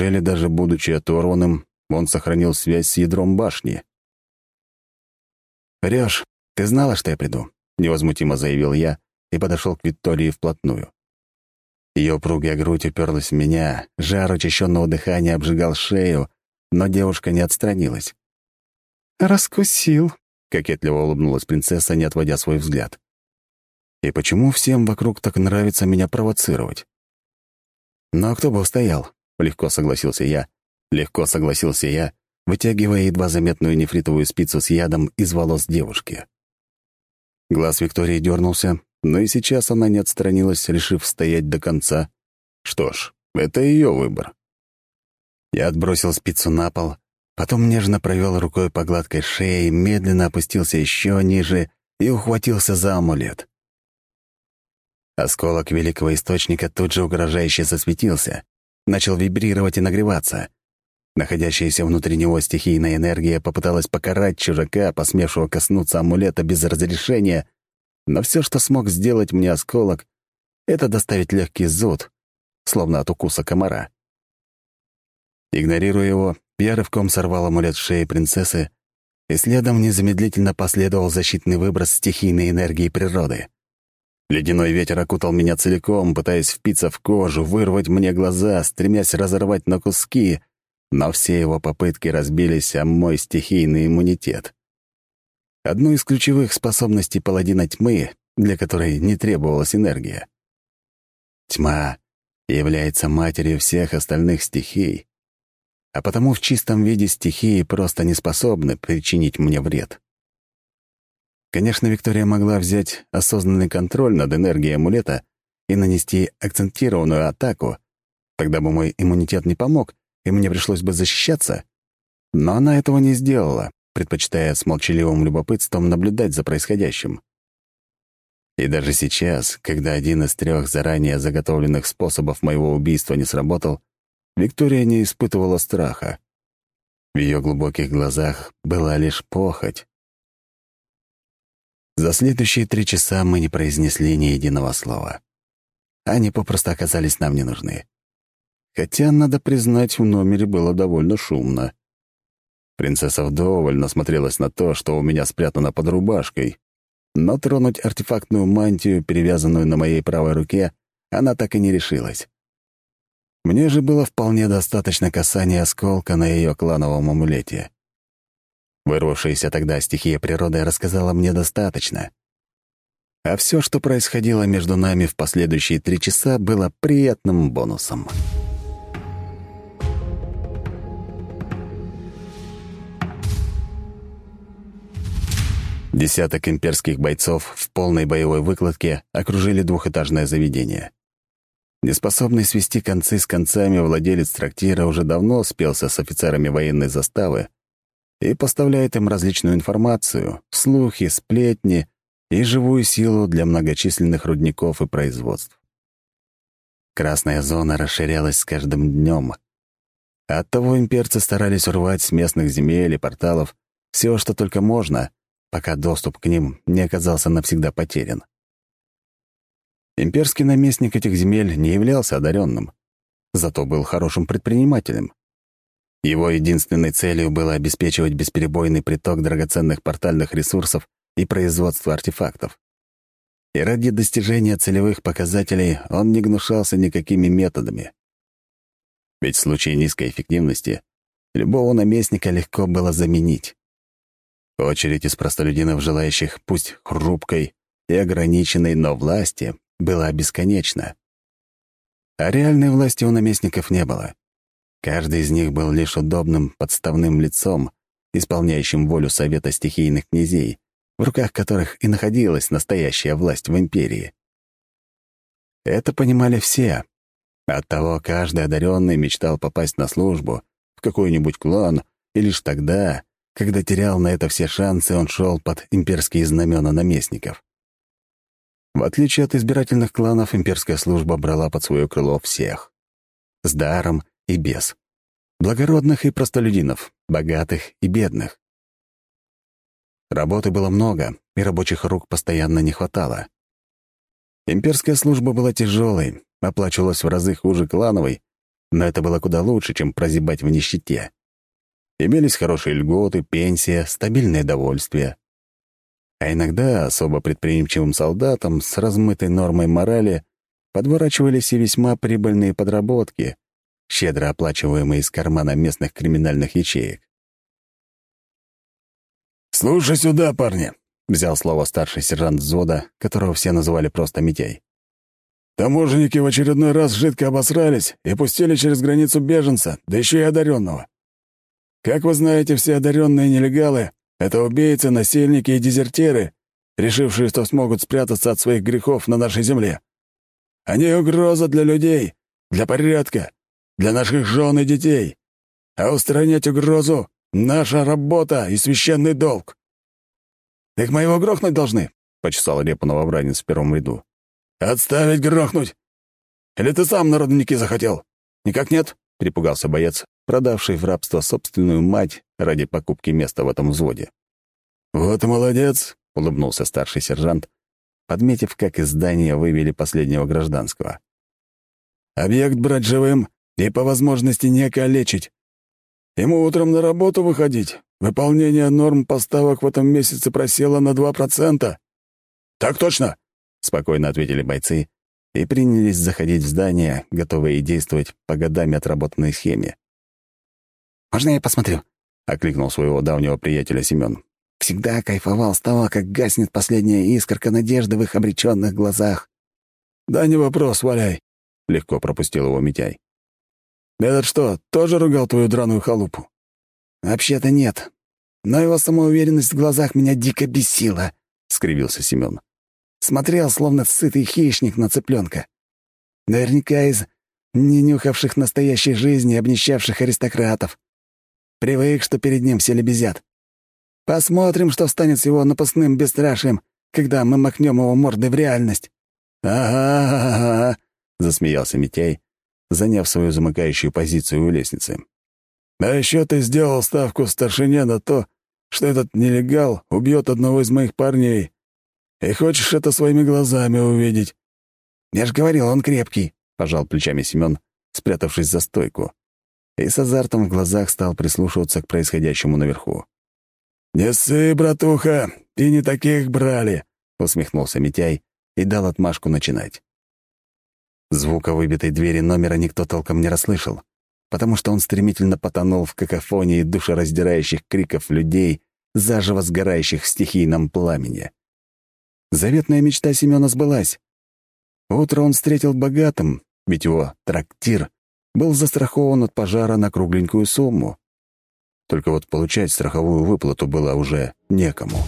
Неужели даже будучи оторванным, он сохранил связь с ядром башни? «Врешь, ты знала, что я приду?» — невозмутимо заявил я и подошел к Виктории вплотную. Ее упругая грудь уперлась в меня, жар учащенного дыхания обжигал шею, но девушка не отстранилась. «Раскусил», — кокетливо улыбнулась принцесса, не отводя свой взгляд. «И почему всем вокруг так нравится меня провоцировать?» «Но кто бы устоял?» — легко согласился я. Легко согласился я, вытягивая едва заметную нефритовую спицу с ядом из волос девушки. Глаз Виктории дернулся, но и сейчас она не отстранилась, решив стоять до конца. Что ж, это ее выбор. Я отбросил спицу на пол, потом нежно провел рукой по гладкой шее, медленно опустился еще ниже и ухватился за амулет. Осколок великого источника тут же угрожающе засветился, начал вибрировать и нагреваться. Находящаяся внутри него стихийная энергия попыталась покарать чужака, посмевшего коснуться амулета без разрешения, но все, что смог сделать мне осколок, это доставить легкий зуд, словно от укуса комара. Игнорируя его, я рывком сорвал амулет с шеи принцессы, и следом незамедлительно последовал защитный выброс стихийной энергии природы. Ледяной ветер окутал меня целиком, пытаясь впиться в кожу, вырвать мне глаза, стремясь разорвать на куски, но все его попытки разбились о мой стихийный иммунитет. Одну из ключевых способностей паладина тьмы, для которой не требовалась энергия. Тьма является матерью всех остальных стихий, а потому в чистом виде стихии просто не способны причинить мне вред. Конечно, Виктория могла взять осознанный контроль над энергией амулета и нанести акцентированную атаку, тогда бы мой иммунитет не помог, и мне пришлось бы защищаться. Но она этого не сделала, предпочитая с молчаливым любопытством наблюдать за происходящим. И даже сейчас, когда один из трех заранее заготовленных способов моего убийства не сработал, Виктория не испытывала страха. В ее глубоких глазах была лишь похоть. За следующие три часа мы не произнесли ни единого слова. Они попросту оказались нам не нужны. Хотя, надо признать, в номере было довольно шумно. Принцесса вдоволь насмотрелась на то, что у меня спрятано под рубашкой, но тронуть артефактную мантию, перевязанную на моей правой руке, она так и не решилась. Мне же было вполне достаточно касания осколка на ее клановом амулете. Вырвавшаяся тогда стихия природы рассказала мне достаточно. А все, что происходило между нами в последующие три часа, было приятным бонусом. Десяток имперских бойцов в полной боевой выкладке окружили двухэтажное заведение. Неспособный свести концы с концами владелец трактира уже давно спелся с офицерами военной заставы и поставляет им различную информацию, слухи, сплетни и живую силу для многочисленных рудников и производств. Красная зона расширялась с каждым днем. Оттого имперцы старались урвать с местных земель и порталов все, что только можно, пока доступ к ним не оказался навсегда потерян. Имперский наместник этих земель не являлся одаренным, зато был хорошим предпринимателем. Его единственной целью было обеспечивать бесперебойный приток драгоценных портальных ресурсов и производство артефактов. И ради достижения целевых показателей он не гнушался никакими методами. Ведь в случае низкой эффективности любого наместника легко было заменить. Очередь из простолюдинов, желающих пусть хрупкой и ограниченной, но власти, была бесконечна. А реальной власти у наместников не было. Каждый из них был лишь удобным подставным лицом, исполняющим волю Совета стихийных князей, в руках которых и находилась настоящая власть в империи. Это понимали все. Оттого каждый одаренный мечтал попасть на службу в какой-нибудь клан, и лишь тогда когда терял на это все шансы, он шел под имперские знамена наместников. В отличие от избирательных кланов, имперская служба брала под свое крыло всех. С даром и без. Благородных и простолюдинов, богатых и бедных. Работы было много, и рабочих рук постоянно не хватало. Имперская служба была тяжелой, оплачивалась в разы хуже клановой, но это было куда лучше, чем прозябать в нищете. Имелись хорошие льготы, пенсия, стабильное довольствие. А иногда особо предприимчивым солдатам с размытой нормой морали подворачивались и весьма прибыльные подработки, щедро оплачиваемые из кармана местных криминальных ячеек. «Слушай сюда, парни», — взял слово старший сержант взвода, которого все называли просто Митяй. «Таможенники в очередной раз жидко обосрались и пустили через границу беженца, да еще и одаренного. Как вы знаете, все одаренные нелегалы — это убийцы, насильники и дезертиры, решившие, что смогут спрятаться от своих грехов на нашей земле. Они угроза для людей, для порядка, для наших жен и детей. А устранять угрозу — наша работа и священный долг. «Так мы его грохнуть должны», — почесал репу новобранец в первом ряду. «Отставить грохнуть! Или ты сам народники захотел? Никак нет?» — перепугался боец, продавший в рабство собственную мать ради покупки места в этом взводе. «Вот молодец!» — улыбнулся старший сержант, подметив, как из здания вывели последнего гражданского. «Объект брать живым и по возможности не калечить. Ему утром на работу выходить. Выполнение норм поставок в этом месяце просело на 2%. «Так точно!» — спокойно ответили бойцы и принялись заходить в здание, готовые действовать по годами отработанной схеме. «Можно я посмотрю?» — окликнул своего давнего приятеля Семен. «Всегда кайфовал с того, как гаснет последняя искорка надежды в их обреченных глазах». «Да не вопрос, валяй», — легко пропустил его Митяй. «Этот что, тоже ругал твою драную халупу?» «Вообще-то нет. Но его самоуверенность в глазах меня дико бесила», — скривился Семен. Смотрел, словно сытый хищник на цыпленка. Наверняка из не нюхавших настоящей жизни обнищавших аристократов. Привык, что перед ним все лебезят. Посмотрим, что станет с его напускным бесстрашием, когда мы макнем его мордой в реальность. «Ага-ага-ага», — засмеялся Митяй, заняв свою замыкающую позицию у лестницы. «А еще ты сделал ставку старшине на то, что этот нелегал убьет одного из моих парней. И хочешь это своими глазами увидеть?» «Я же говорил, он крепкий», — пожал плечами Семен, спрятавшись за стойку, и с азартом в глазах стал прислушиваться к происходящему наверху. «Не ссы, братуха, и не таких брали», — усмехнулся Митяй и дал отмашку начинать. Звука выбитой двери номера никто толком не расслышал, потому что он стремительно потонул в какофонии душераздирающих криков людей, заживо сгорающих в стихийном пламени. Заветная мечта Семёна сбылась. Утро он встретил богатым, ведь его трактир был застрахован от пожара на кругленькую сумму. Только вот получать страховую выплату было уже некому.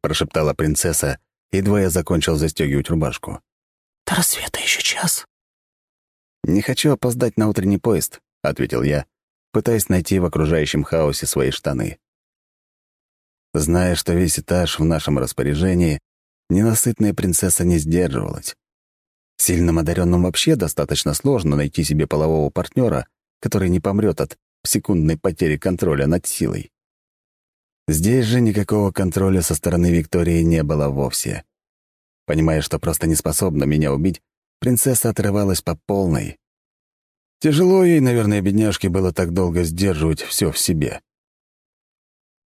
Прошептала принцесса, едва я закончил застегивать рубашку. «До рассвета еще час». «Не хочу опоздать на утренний поезд», — ответил я, пытаясь найти в окружающем хаосе свои штаны. Зная, что весь этаж в нашем распоряжении, ненасытная принцесса не сдерживалась. Сильным одаренным вообще достаточно сложно найти себе полового партнера, который не помрет от секундной потери контроля над силой. Здесь же никакого контроля со стороны Виктории не было вовсе. Понимая, что просто не способна меня убить, принцесса отрывалась по полной. Тяжело ей, наверное, бедняжке было так долго сдерживать все в себе.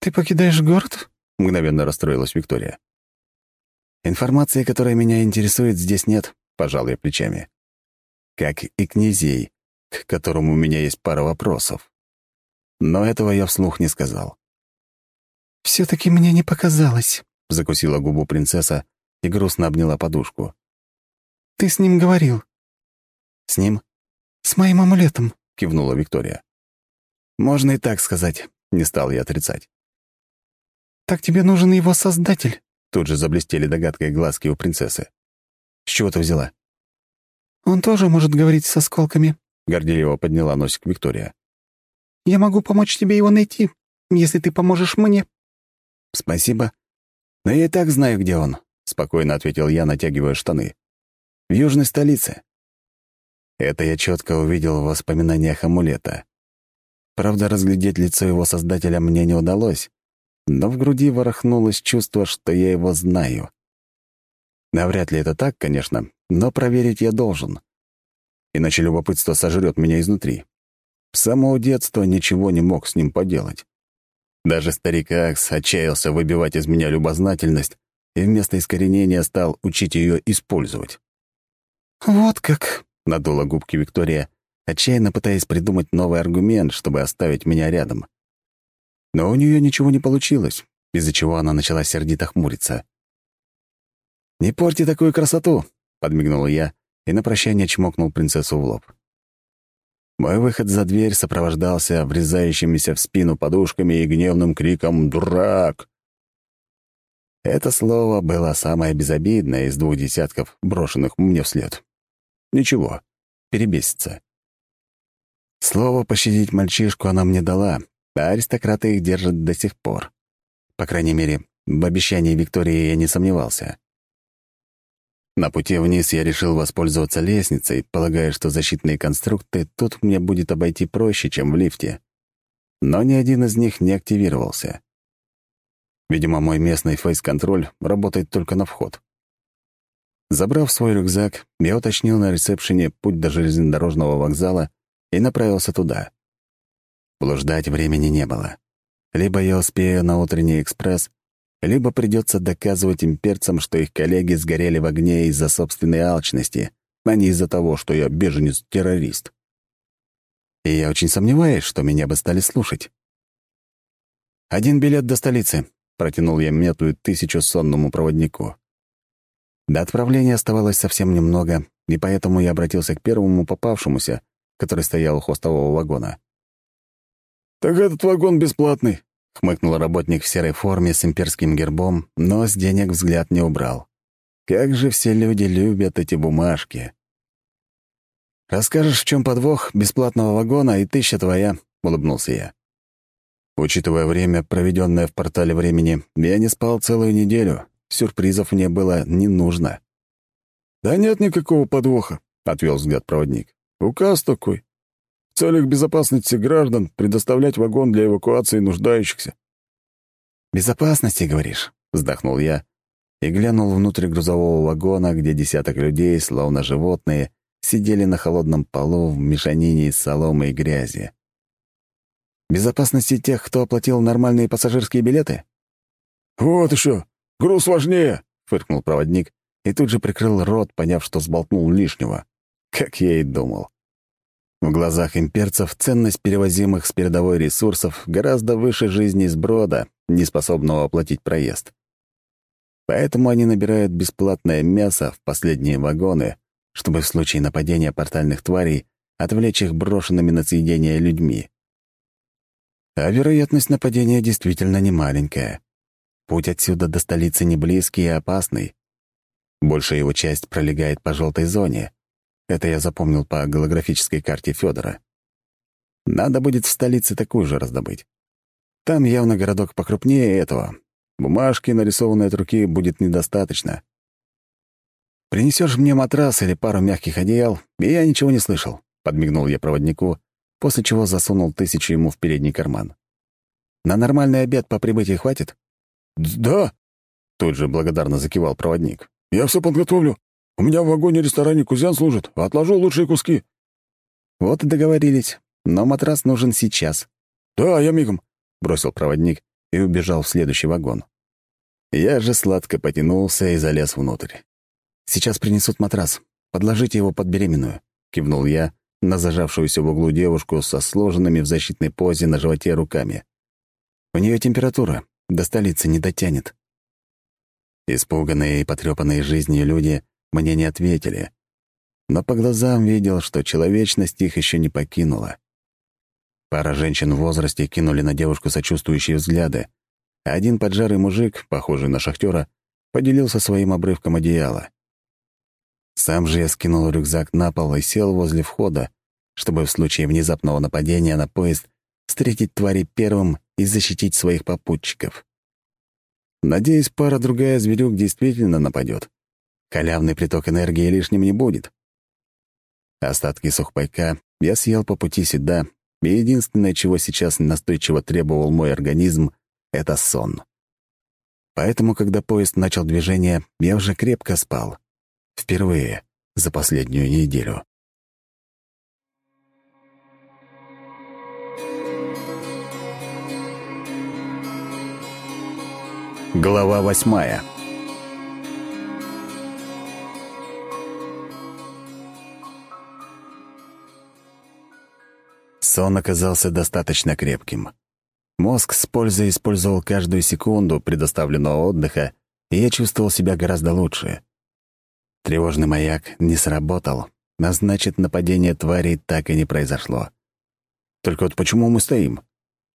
«Ты покидаешь город?» — мгновенно расстроилась Виктория. «Информации, которая меня интересует, здесь нет», — пожал я плечами. «Как и князей, к которому у меня есть пара вопросов. Но этого я вслух не сказал все таки мне не показалось», — закусила губу принцесса и грустно обняла подушку. «Ты с ним говорил?» «С ним?» «С моим амулетом», — кивнула Виктория. «Можно и так сказать», — не стал я отрицать. «Так тебе нужен его создатель», — тут же заблестели догадкой глазки у принцессы. «С чего ты взяла?» «Он тоже может говорить с осколками», — горделиво подняла носик Виктория. «Я могу помочь тебе его найти, если ты поможешь мне». «Спасибо. Но я и так знаю, где он», — спокойно ответил я, натягивая штаны. «В южной столице». Это я четко увидел в воспоминаниях амулета. Правда, разглядеть лицо его создателя мне не удалось, но в груди ворохнулось чувство, что я его знаю. Навряд ли это так, конечно, но проверить я должен. Иначе любопытство сожрет меня изнутри. С самого детства ничего не мог с ним поделать. Даже старик Акс отчаялся выбивать из меня любознательность и вместо искоренения стал учить ее использовать. «Вот как», — надула губки Виктория, отчаянно пытаясь придумать новый аргумент, чтобы оставить меня рядом. Но у нее ничего не получилось, из-за чего она начала сердито хмуриться. «Не порти такую красоту!» — подмигнул я и на прощание чмокнул принцессу в лоб. Мой выход за дверь сопровождался врезающимися в спину подушками и гневным криком «Дурак!». Это слово было самое безобидное из двух десятков, брошенных мне вслед. Ничего, перебесится. Слово пощадить мальчишку она мне дала, а аристократы их держат до сих пор. По крайней мере, в обещании Виктории я не сомневался. На пути вниз я решил воспользоваться лестницей, полагая, что защитные конструкты тут мне будет обойти проще, чем в лифте. Но ни один из них не активировался. Видимо, мой местный фейс-контроль работает только на вход. Забрав свой рюкзак, я уточнил на ресепшене путь до железнодорожного вокзала и направился туда. Блуждать времени не было. Либо я успею на утренний экспресс, либо придется доказывать имперцам, что их коллеги сгорели в огне из-за собственной алчности, а не из-за того, что я беженец-террорист. И я очень сомневаюсь, что меня бы стали слушать. «Один билет до столицы», — протянул я метую тысячу сонному проводнику. До отправления оставалось совсем немного, и поэтому я обратился к первому попавшемуся, который стоял у хвостового вагона. «Так этот вагон бесплатный», — хмыкнул работник в серой форме с имперским гербом, но с денег взгляд не убрал. «Как же все люди любят эти бумажки!» «Расскажешь, в чем подвох бесплатного вагона, и тысяча твоя», — улыбнулся я. Учитывая время, проведенное в портале времени, я не спал целую неделю. Сюрпризов мне было не нужно. «Да нет никакого подвоха», — отвел взгляд проводник. «Указ такой целях безопасности граждан предоставлять вагон для эвакуации нуждающихся. «Безопасности, говоришь?» — вздохнул я и глянул внутрь грузового вагона, где десяток людей, словно животные, сидели на холодном полу в мешанине из соломы и грязи. «Безопасности тех, кто оплатил нормальные пассажирские билеты?» «Вот еще! Груз важнее!» — фыркнул проводник и тут же прикрыл рот, поняв, что сболтнул лишнего. Как я и думал. В глазах имперцев ценность перевозимых с передовой ресурсов гораздо выше жизни сброда, не способного оплатить проезд. Поэтому они набирают бесплатное мясо в последние вагоны, чтобы в случае нападения портальных тварей отвлечь их брошенными на съедение людьми. А вероятность нападения действительно немаленькая. Путь отсюда до столицы не близкий и опасный. Большая его часть пролегает по желтой зоне, это я запомнил по голографической карте Федора. Надо будет в столице такую же раздобыть. Там явно городок покрупнее этого. Бумажки, нарисованной от руки, будет недостаточно. Принесешь мне матрас или пару мягких одеял, и я ничего не слышал», — подмигнул я проводнику, после чего засунул тысячу ему в передний карман. «На нормальный обед по прибытии хватит?» «Да», — тут же благодарно закивал проводник. «Я все подготовлю. У меня в вагоне-ресторане кузян служит. Отложу лучшие куски». «Вот и договорились. Но матрас нужен сейчас». «Да, я мигом», — бросил проводник и убежал в следующий вагон. Я же сладко потянулся и залез внутрь. «Сейчас принесут матрас. Подложите его под беременную», — кивнул я на зажавшуюся в углу девушку со сложенными в защитной позе на животе руками. «У нее температура. До столицы не дотянет». Испуганные и потрепанные жизнью люди мне не ответили. Но по глазам видел, что человечность их еще не покинула. Пара женщин в возрасте кинули на девушку сочувствующие взгляды, а один поджарый мужик, похожий на шахтера, поделился своим обрывком одеяла. Сам же я скинул рюкзак на пол и сел возле входа, чтобы в случае внезапного нападения на поезд встретить твари первым и защитить своих попутчиков. Надеюсь, пара-другая зверюк действительно нападет. Халявный приток энергии лишним не будет. Остатки сухпайка я съел по пути сюда, и единственное, чего сейчас настойчиво требовал мой организм, — это сон. Поэтому, когда поезд начал движение, я уже крепко спал. Впервые за последнюю неделю. Глава восьмая Сон оказался достаточно крепким. Мозг с пользой использовал каждую секунду предоставленного отдыха, и я чувствовал себя гораздо лучше. Тревожный маяк не сработал, а значит, нападение тварей так и не произошло. Только вот почему мы стоим?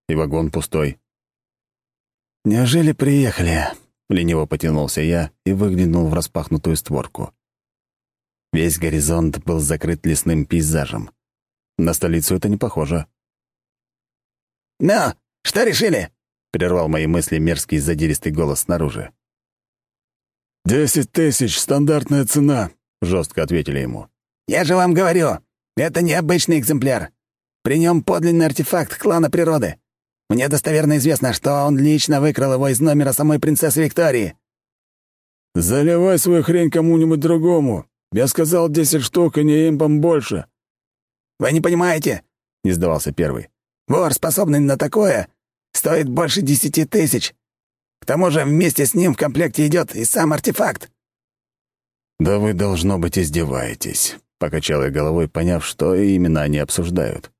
И вагон пустой. «Неужели приехали?» — лениво потянулся я и выглянул в распахнутую створку. Весь горизонт был закрыт лесным пейзажем. На столицу это не похоже. «Ну, что решили?» — прервал мои мысли мерзкий задиристый голос снаружи. «Десять тысяч — стандартная цена», — жестко ответили ему. «Я же вам говорю, это необычный экземпляр. При нем подлинный артефакт клана природы. Мне достоверно известно, что он лично выкрал его из номера самой принцессы Виктории». «Заливай свою хрень кому-нибудь другому. Я сказал десять штук, и не импом больше. «Вы не понимаете?» — не сдавался первый. «Вор, способный на такое, стоит больше десяти тысяч. К тому же вместе с ним в комплекте идет и сам артефакт». «Да вы, должно быть, издеваетесь», — покачал я головой, поняв, что именно они обсуждают.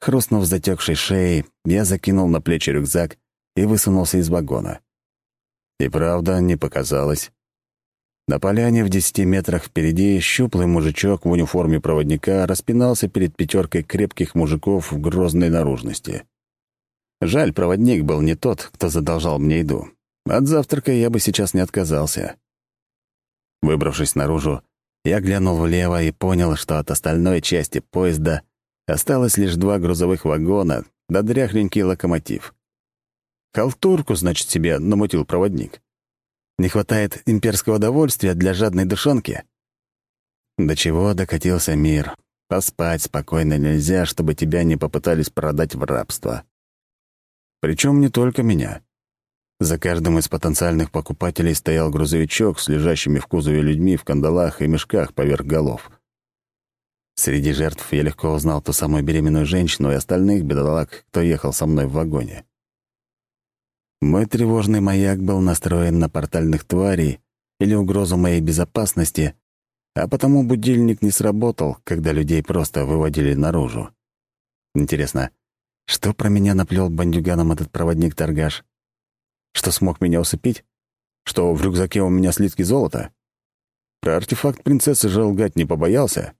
Хрустнув затекшей шеей, я закинул на плечи рюкзак и высунулся из вагона. И правда, не показалось. На поляне в десяти метрах впереди щуплый мужичок в униформе проводника распинался перед пятеркой крепких мужиков в грозной наружности. Жаль, проводник был не тот, кто задолжал мне еду. От завтрака я бы сейчас не отказался. Выбравшись наружу, я глянул влево и понял, что от остальной части поезда осталось лишь два грузовых вагона да дряхленький локомотив. Халтурку, значит, себе намутил проводник. Не хватает имперского довольствия для жадной душонки? До чего докатился мир? Поспать спокойно нельзя, чтобы тебя не попытались продать в рабство. Причем не только меня. За каждым из потенциальных покупателей стоял грузовичок с лежащими в кузове людьми в кандалах и мешках поверх голов. Среди жертв я легко узнал ту самую беременную женщину и остальных бедолаг, кто ехал со мной в вагоне. Мой тревожный маяк был настроен на портальных тварей или угрозу моей безопасности, а потому будильник не сработал, когда людей просто выводили наружу. Интересно, что про меня наплел бандюганом этот проводник-торгаш? Что смог меня усыпить? Что в рюкзаке у меня слитки золота? Про артефакт принцессы же лгать не побоялся.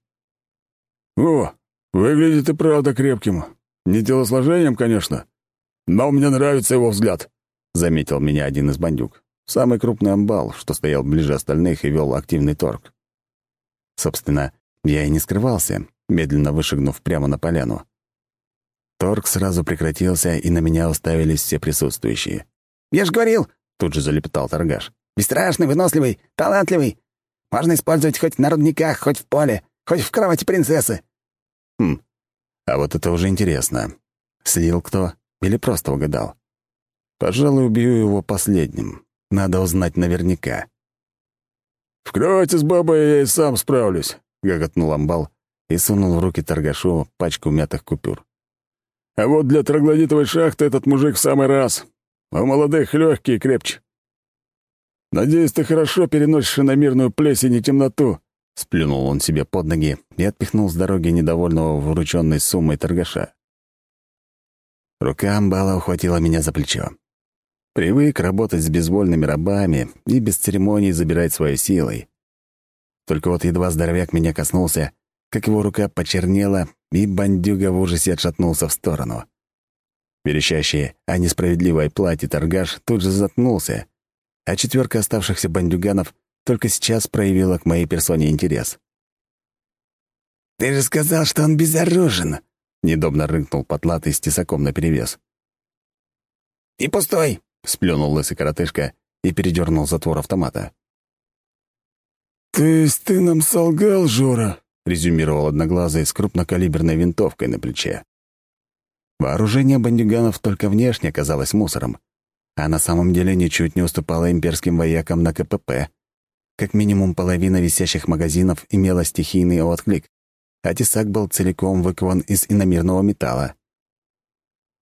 «О, выглядит и правда крепким. Не телосложением, конечно, но мне нравится его взгляд», — заметил меня один из бандюк. Самый крупный амбал, что стоял ближе остальных и вел активный торг. Собственно, я и не скрывался, медленно вышагнув прямо на поляну. Торг сразу прекратился, и на меня уставились все присутствующие. «Я же говорил!» — тут же залепетал торгаш. «Бесстрашный, выносливый, талантливый. Можно использовать хоть на рудниках, хоть в поле, хоть в кровати принцессы». «Хм, а вот это уже интересно. Слил кто или просто угадал? Пожалуй, убью его последним. Надо узнать наверняка. «В кровати с бабой я и сам справлюсь», — гоготнул амбал и сунул в руки торгашу пачку мятых купюр. «А вот для троглодитовой шахты этот мужик в самый раз. У молодых легкие и крепче. Надеюсь, ты хорошо переносишь иномирную плесень и темноту». Сплюнул он себе под ноги и отпихнул с дороги недовольного вырученной суммой торгаша. Рука амбала ухватила меня за плечо. Привык работать с безвольными рабами и без церемоний забирать своей силой. Только вот едва здоровяк меня коснулся, как его рука почернела, и бандюга в ужасе отшатнулся в сторону. Верещащий о несправедливой плате торгаш тут же заткнулся, а четверка оставшихся бандюганов только сейчас проявила к моей персоне интерес. «Ты же сказал, что он безоружен!» — недобно рыкнул потлатый с тесаком наперевес. «И пустой!» — сплюнул лысый коротышка и передернул затвор автомата. «То есть ты нам солгал, Жора?» — резюмировал одноглазый с крупнокалиберной винтовкой на плече. Вооружение бандюганов только внешне казалось мусором, а на самом деле ничуть не уступала имперским воякам на КПП. Как минимум половина висящих магазинов имела стихийный отклик, а тесак был целиком выкован из иномирного металла.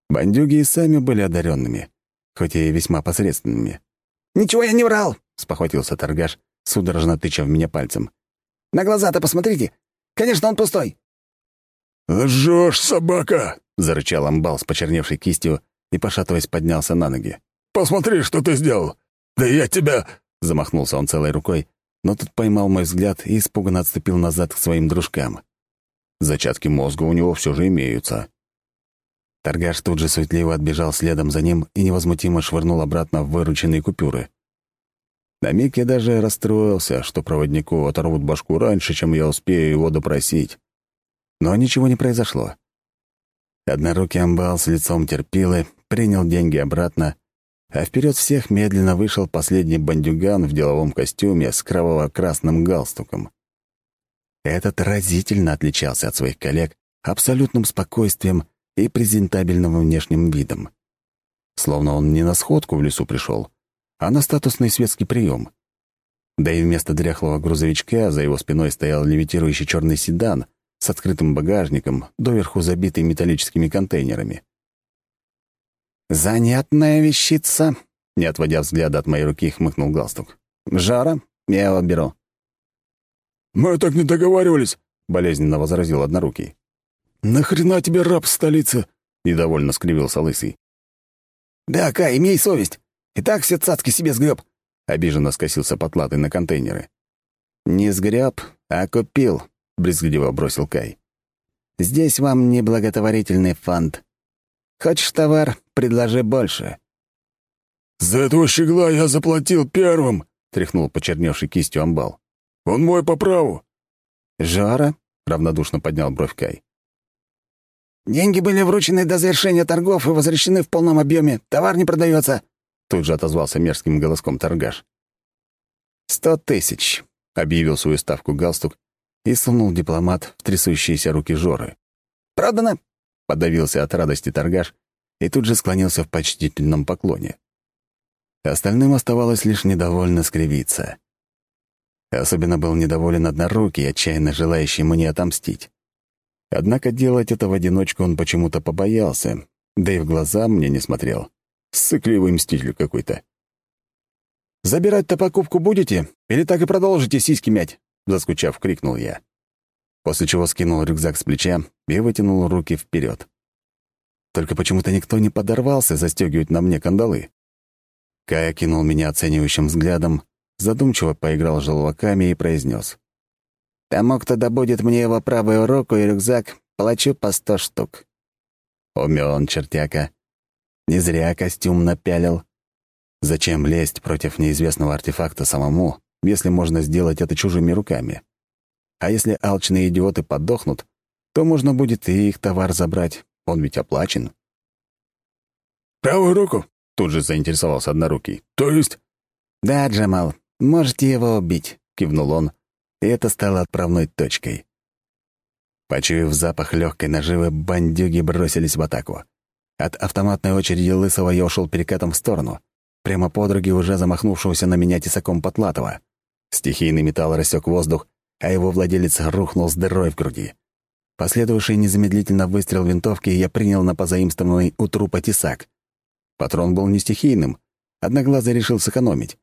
Бандюги и сами были одаренными, хоть и весьма посредственными. «Ничего я не врал!» — спохватился торгаш, судорожно тыча в меня пальцем. «На глаза-то посмотрите! Конечно, он пустой!» «Лжешь, собака!» — зарычал амбал с почерневшей кистью и, пошатываясь, поднялся на ноги. «Посмотри, что ты сделал! Да я тебя...» — замахнулся он целой рукой, но тут поймал мой взгляд и испуганно отступил назад к своим дружкам. Зачатки мозга у него все же имеются. Торгаш тут же суетливо отбежал следом за ним и невозмутимо швырнул обратно в вырученные купюры. На миг я даже расстроился, что проводнику оторвут башку раньше, чем я успею его допросить. Но ничего не произошло. Однорукий амбал с лицом терпилы принял деньги обратно, а вперед всех медленно вышел последний бандюган в деловом костюме с кроваво-красным галстуком. Этот разительно отличался от своих коллег абсолютным спокойствием и презентабельным внешним видом. Словно он не на сходку в лесу пришел, а на статусный светский прием. Да и вместо дряхлого грузовичка за его спиной стоял левитирующий черный седан с открытым багажником, доверху забитый металлическими контейнерами. «Занятная вещица», — не отводя взгляда от моей руки, хмыкнул галстук. «Жара? Я его беру». «Мы так не договаривались», — болезненно возразил однорукий. «Нахрена тебе раб в столице?» — недовольно скривился лысый. «Да, Кай, имей совесть. И так все цацки себе сгреб», — обиженно скосился потлатый на контейнеры. «Не сгреб, а купил», — брезгливо бросил Кай. «Здесь вам не благотворительный фонд. Хочешь товар, предложи больше». «За этого щегла я заплатил первым», — тряхнул почерневший кистью амбал. «Он мой по праву». «Жора?» — равнодушно поднял бровь Кай. «Деньги были вручены до завершения торгов и возвращены в полном объеме. Товар не продается», — тут же отозвался мерзким голоском торгаш. «Сто тысяч», — объявил свою ставку галстук и сунул дипломат в трясущиеся руки Жоры. «Продано!» Подавился от радости торгаш и тут же склонился в почтительном поклоне. Остальным оставалось лишь недовольно скривиться. Особенно был недоволен однорукий, отчаянно желающий мне отомстить. Однако делать это в одиночку он почему-то побоялся, да и в глаза мне не смотрел. Сыкливый мститель какой-то. «Забирать-то покупку будете? Или так и продолжите сиськи мять?» — заскучав, крикнул я после чего скинул рюкзак с плеча и вытянул руки вперед. Только почему-то никто не подорвался застегивать на мне кандалы. Кая кинул меня оценивающим взглядом, задумчиво поиграл желваками и произнес: «Тому, кто добудет мне его правую руку и рюкзак, плачу по сто штук». Умён, чертяка. Не зря костюм напялил. Зачем лезть против неизвестного артефакта самому, если можно сделать это чужими руками? А если алчные идиоты подохнут, то можно будет и их товар забрать, он ведь оплачен. «Правую руку?» — тут же заинтересовался однорукий. «То есть?» «Да, Джамал, можете его убить», — кивнул он, и это стало отправной точкой. Почуяв запах легкой наживы, бандюги бросились в атаку. От автоматной очереди Лысого я ушел перекатом в сторону, прямо под руки уже замахнувшегося на меня тесаком Потлатова. Стихийный металл рассек воздух, а его владелец рухнул с дырой в груди. Последовавший незамедлительно выстрел винтовки я принял на позаимствованный у трупа тесак. Патрон был не стихийным, одноглазый решил сэкономить.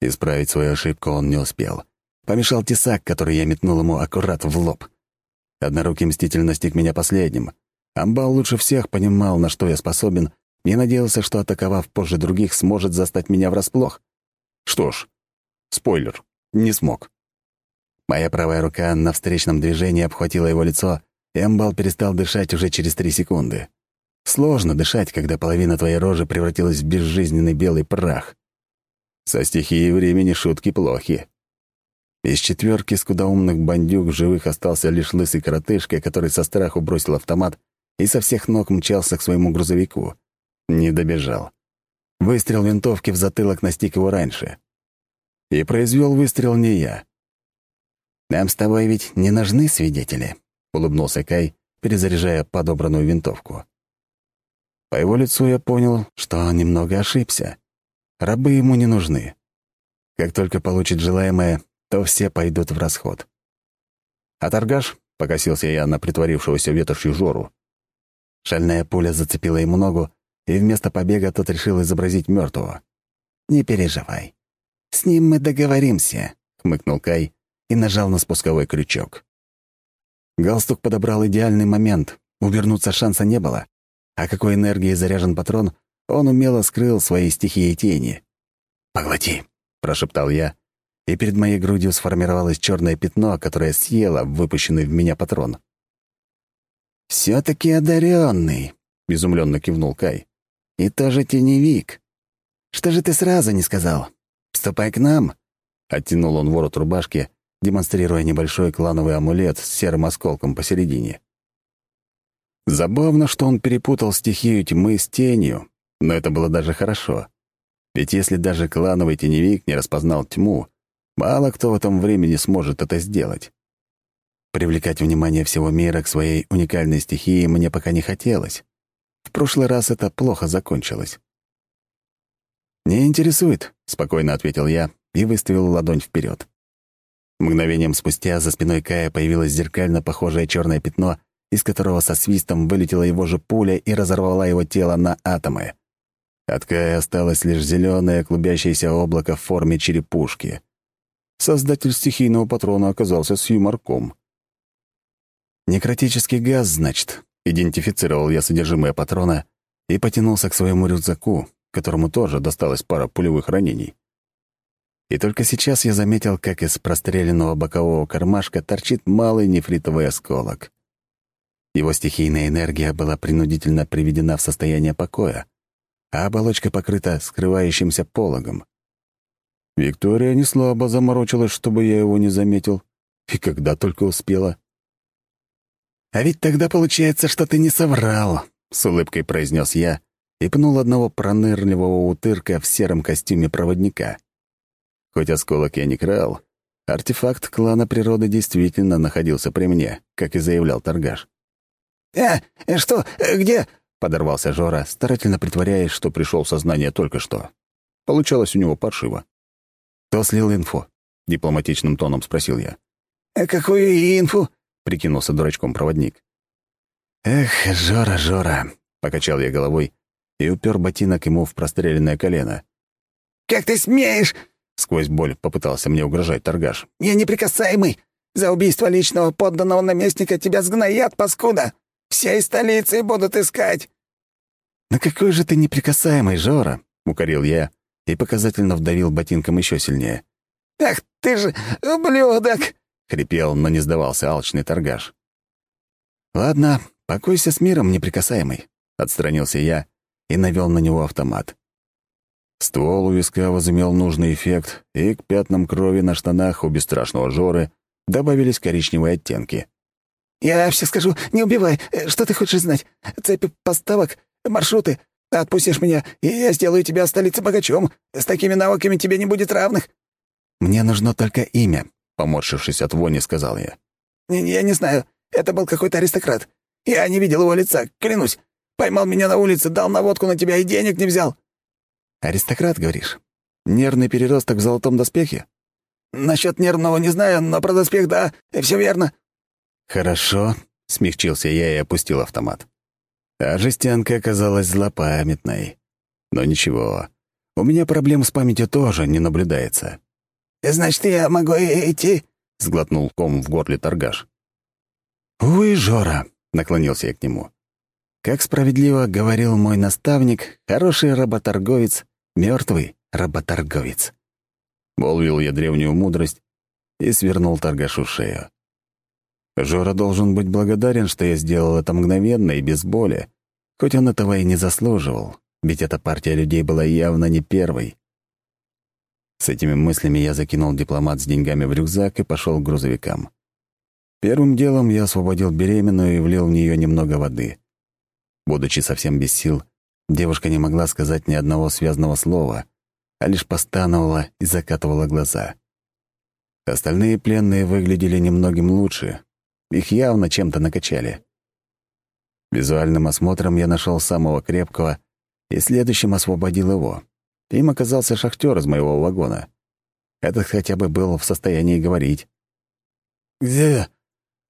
Исправить свою ошибку он не успел. Помешал тесак, который я метнул ему аккурат в лоб. Однорукий мститель настиг меня последним. Амбал лучше всех понимал, на что я способен, и надеялся, что, атаковав позже других, сможет застать меня врасплох. Что ж, спойлер, не смог. Моя правая рука на встречном движении обхватила его лицо, и амбал перестал дышать уже через три секунды. Сложно дышать, когда половина твоей рожи превратилась в безжизненный белый прах. Со стихией времени шутки плохи. Из четверки скудоумных бандюк живых остался лишь лысый коротышка, который со страху бросил автомат и со всех ног мчался к своему грузовику. Не добежал. Выстрел винтовки в затылок настиг его раньше. И произвел выстрел не я. «Нам с тобой ведь не нужны свидетели», — улыбнулся Кай, перезаряжая подобранную винтовку. По его лицу я понял, что он немного ошибся. рабы ему не нужны. Как только получит желаемое, то все пойдут в расход. А торгаш, — покосился я на притворившегося ветошью Жору. Шальная пуля зацепила ему ногу, и вместо побега тот решил изобразить мертвого. «Не переживай. С ним мы договоримся», — хмыкнул Кай и нажал на спусковой крючок. Галстук подобрал идеальный момент, увернуться шанса не было. А какой энергией заряжен патрон, он умело скрыл свои стихии тени. «Поглоти», — прошептал я, и перед моей грудью сформировалось черное пятно, которое съело выпущенный в меня патрон. «Все-таки одаренный», — изумленно кивнул Кай. «И тоже теневик. Что же ты сразу не сказал? Вступай к нам!» Оттянул он ворот рубашки, демонстрируя небольшой клановый амулет с серым осколком посередине. Забавно, что он перепутал стихию тьмы с тенью, но это было даже хорошо. Ведь если даже клановый теневик не распознал тьму, мало кто в этом времени сможет это сделать. Привлекать внимание всего мира к своей уникальной стихии мне пока не хотелось. В прошлый раз это плохо закончилось. «Не интересует», — спокойно ответил я и выставил ладонь вперед. Мгновением спустя за спиной Кая появилось зеркально похожее черное пятно, из которого со свистом вылетела его же пуля и разорвала его тело на атомы. От Кая осталось лишь зеленое клубящееся облако в форме черепушки. Создатель стихийного патрона оказался с юморком. «Некротический газ, значит», — идентифицировал я содержимое патрона и потянулся к своему рюкзаку, которому тоже досталась пара пулевых ранений. И только сейчас я заметил, как из простреленного бокового кармашка торчит малый нефритовый осколок. Его стихийная энергия была принудительно приведена в состояние покоя, а оболочка покрыта скрывающимся пологом. Виктория не слабо заморочилась, чтобы я его не заметил, и когда только успела. «А ведь тогда получается, что ты не соврал», — с улыбкой произнес я и пнул одного пронырливого утырка в сером костюме проводника. Хоть осколок я не крал, артефакт клана природы действительно находился при мне, как и заявлял торгаш. «Э, э что, э, где?» — подорвался Жора, старательно притворяясь, что пришел в сознание только что. Получалось у него паршиво. «Кто слил инфу?» — дипломатичным тоном спросил я. «Э, «Какую инфу?» — прикинулся дурачком проводник. «Эх, Жора, Жора!» — покачал я головой и упер ботинок ему в простреленное колено. «Как ты смеешь?» Сквозь боль попытался мне угрожать торгаш. «Я неприкасаемый! За убийство личного подданного наместника тебя сгноят, паскуда! Всей столицы будут искать!» «На какой же ты неприкасаемый, Жора?» — укорил я и показательно вдавил ботинком еще сильнее. «Ах ты же ублюдок!» — хрипел, но не сдавался алчный торгаш. «Ладно, покойся с миром, неприкасаемый», — отстранился я и навел на него автомат. Ствол у виска возымел нужный эффект, и к пятнам крови на штанах у бесстрашного Жоры добавились коричневые оттенки. «Я все скажу, не убивай. Что ты хочешь знать? Цепи поставок, маршруты. Отпустишь меня, и я сделаю тебя столицей богачом. С такими навыками тебе не будет равных». «Мне нужно только имя», — поморщившись от вони, сказал я. «Я не знаю. Это был какой-то аристократ. Я не видел его лица, клянусь. Поймал меня на улице, дал наводку на тебя и денег не взял. «Аристократ, говоришь? Нервный переросток в золотом доспехе?» «Насчет нервного не знаю, но про доспех — да, все верно». «Хорошо», — смягчился я и опустил автомат. А жестянка оказалась злопамятной. Но ничего, у меня проблем с памятью тоже не наблюдается. «Значит, я могу идти?» — сглотнул ком в горле торгаш. «Увы, Жора», — наклонился я к нему. «Как справедливо говорил мой наставник, хороший работорговец Мертвый работорговец. Молвил я древнюю мудрость и свернул торгашу шею. Жора должен быть благодарен, что я сделал это мгновенно и без боли, хоть он этого и не заслуживал, ведь эта партия людей была явно не первой. С этими мыслями я закинул дипломат с деньгами в рюкзак и пошел к грузовикам. Первым делом я освободил беременную и влил в нее немного воды. Будучи совсем без сил, Девушка не могла сказать ни одного связанного слова, а лишь постановала и закатывала глаза. Остальные пленные выглядели немногим лучше. Их явно чем-то накачали. Визуальным осмотром я нашел самого крепкого и следующим освободил его. Им оказался шахтер из моего вагона. Этот хотя бы был в состоянии говорить. «Где?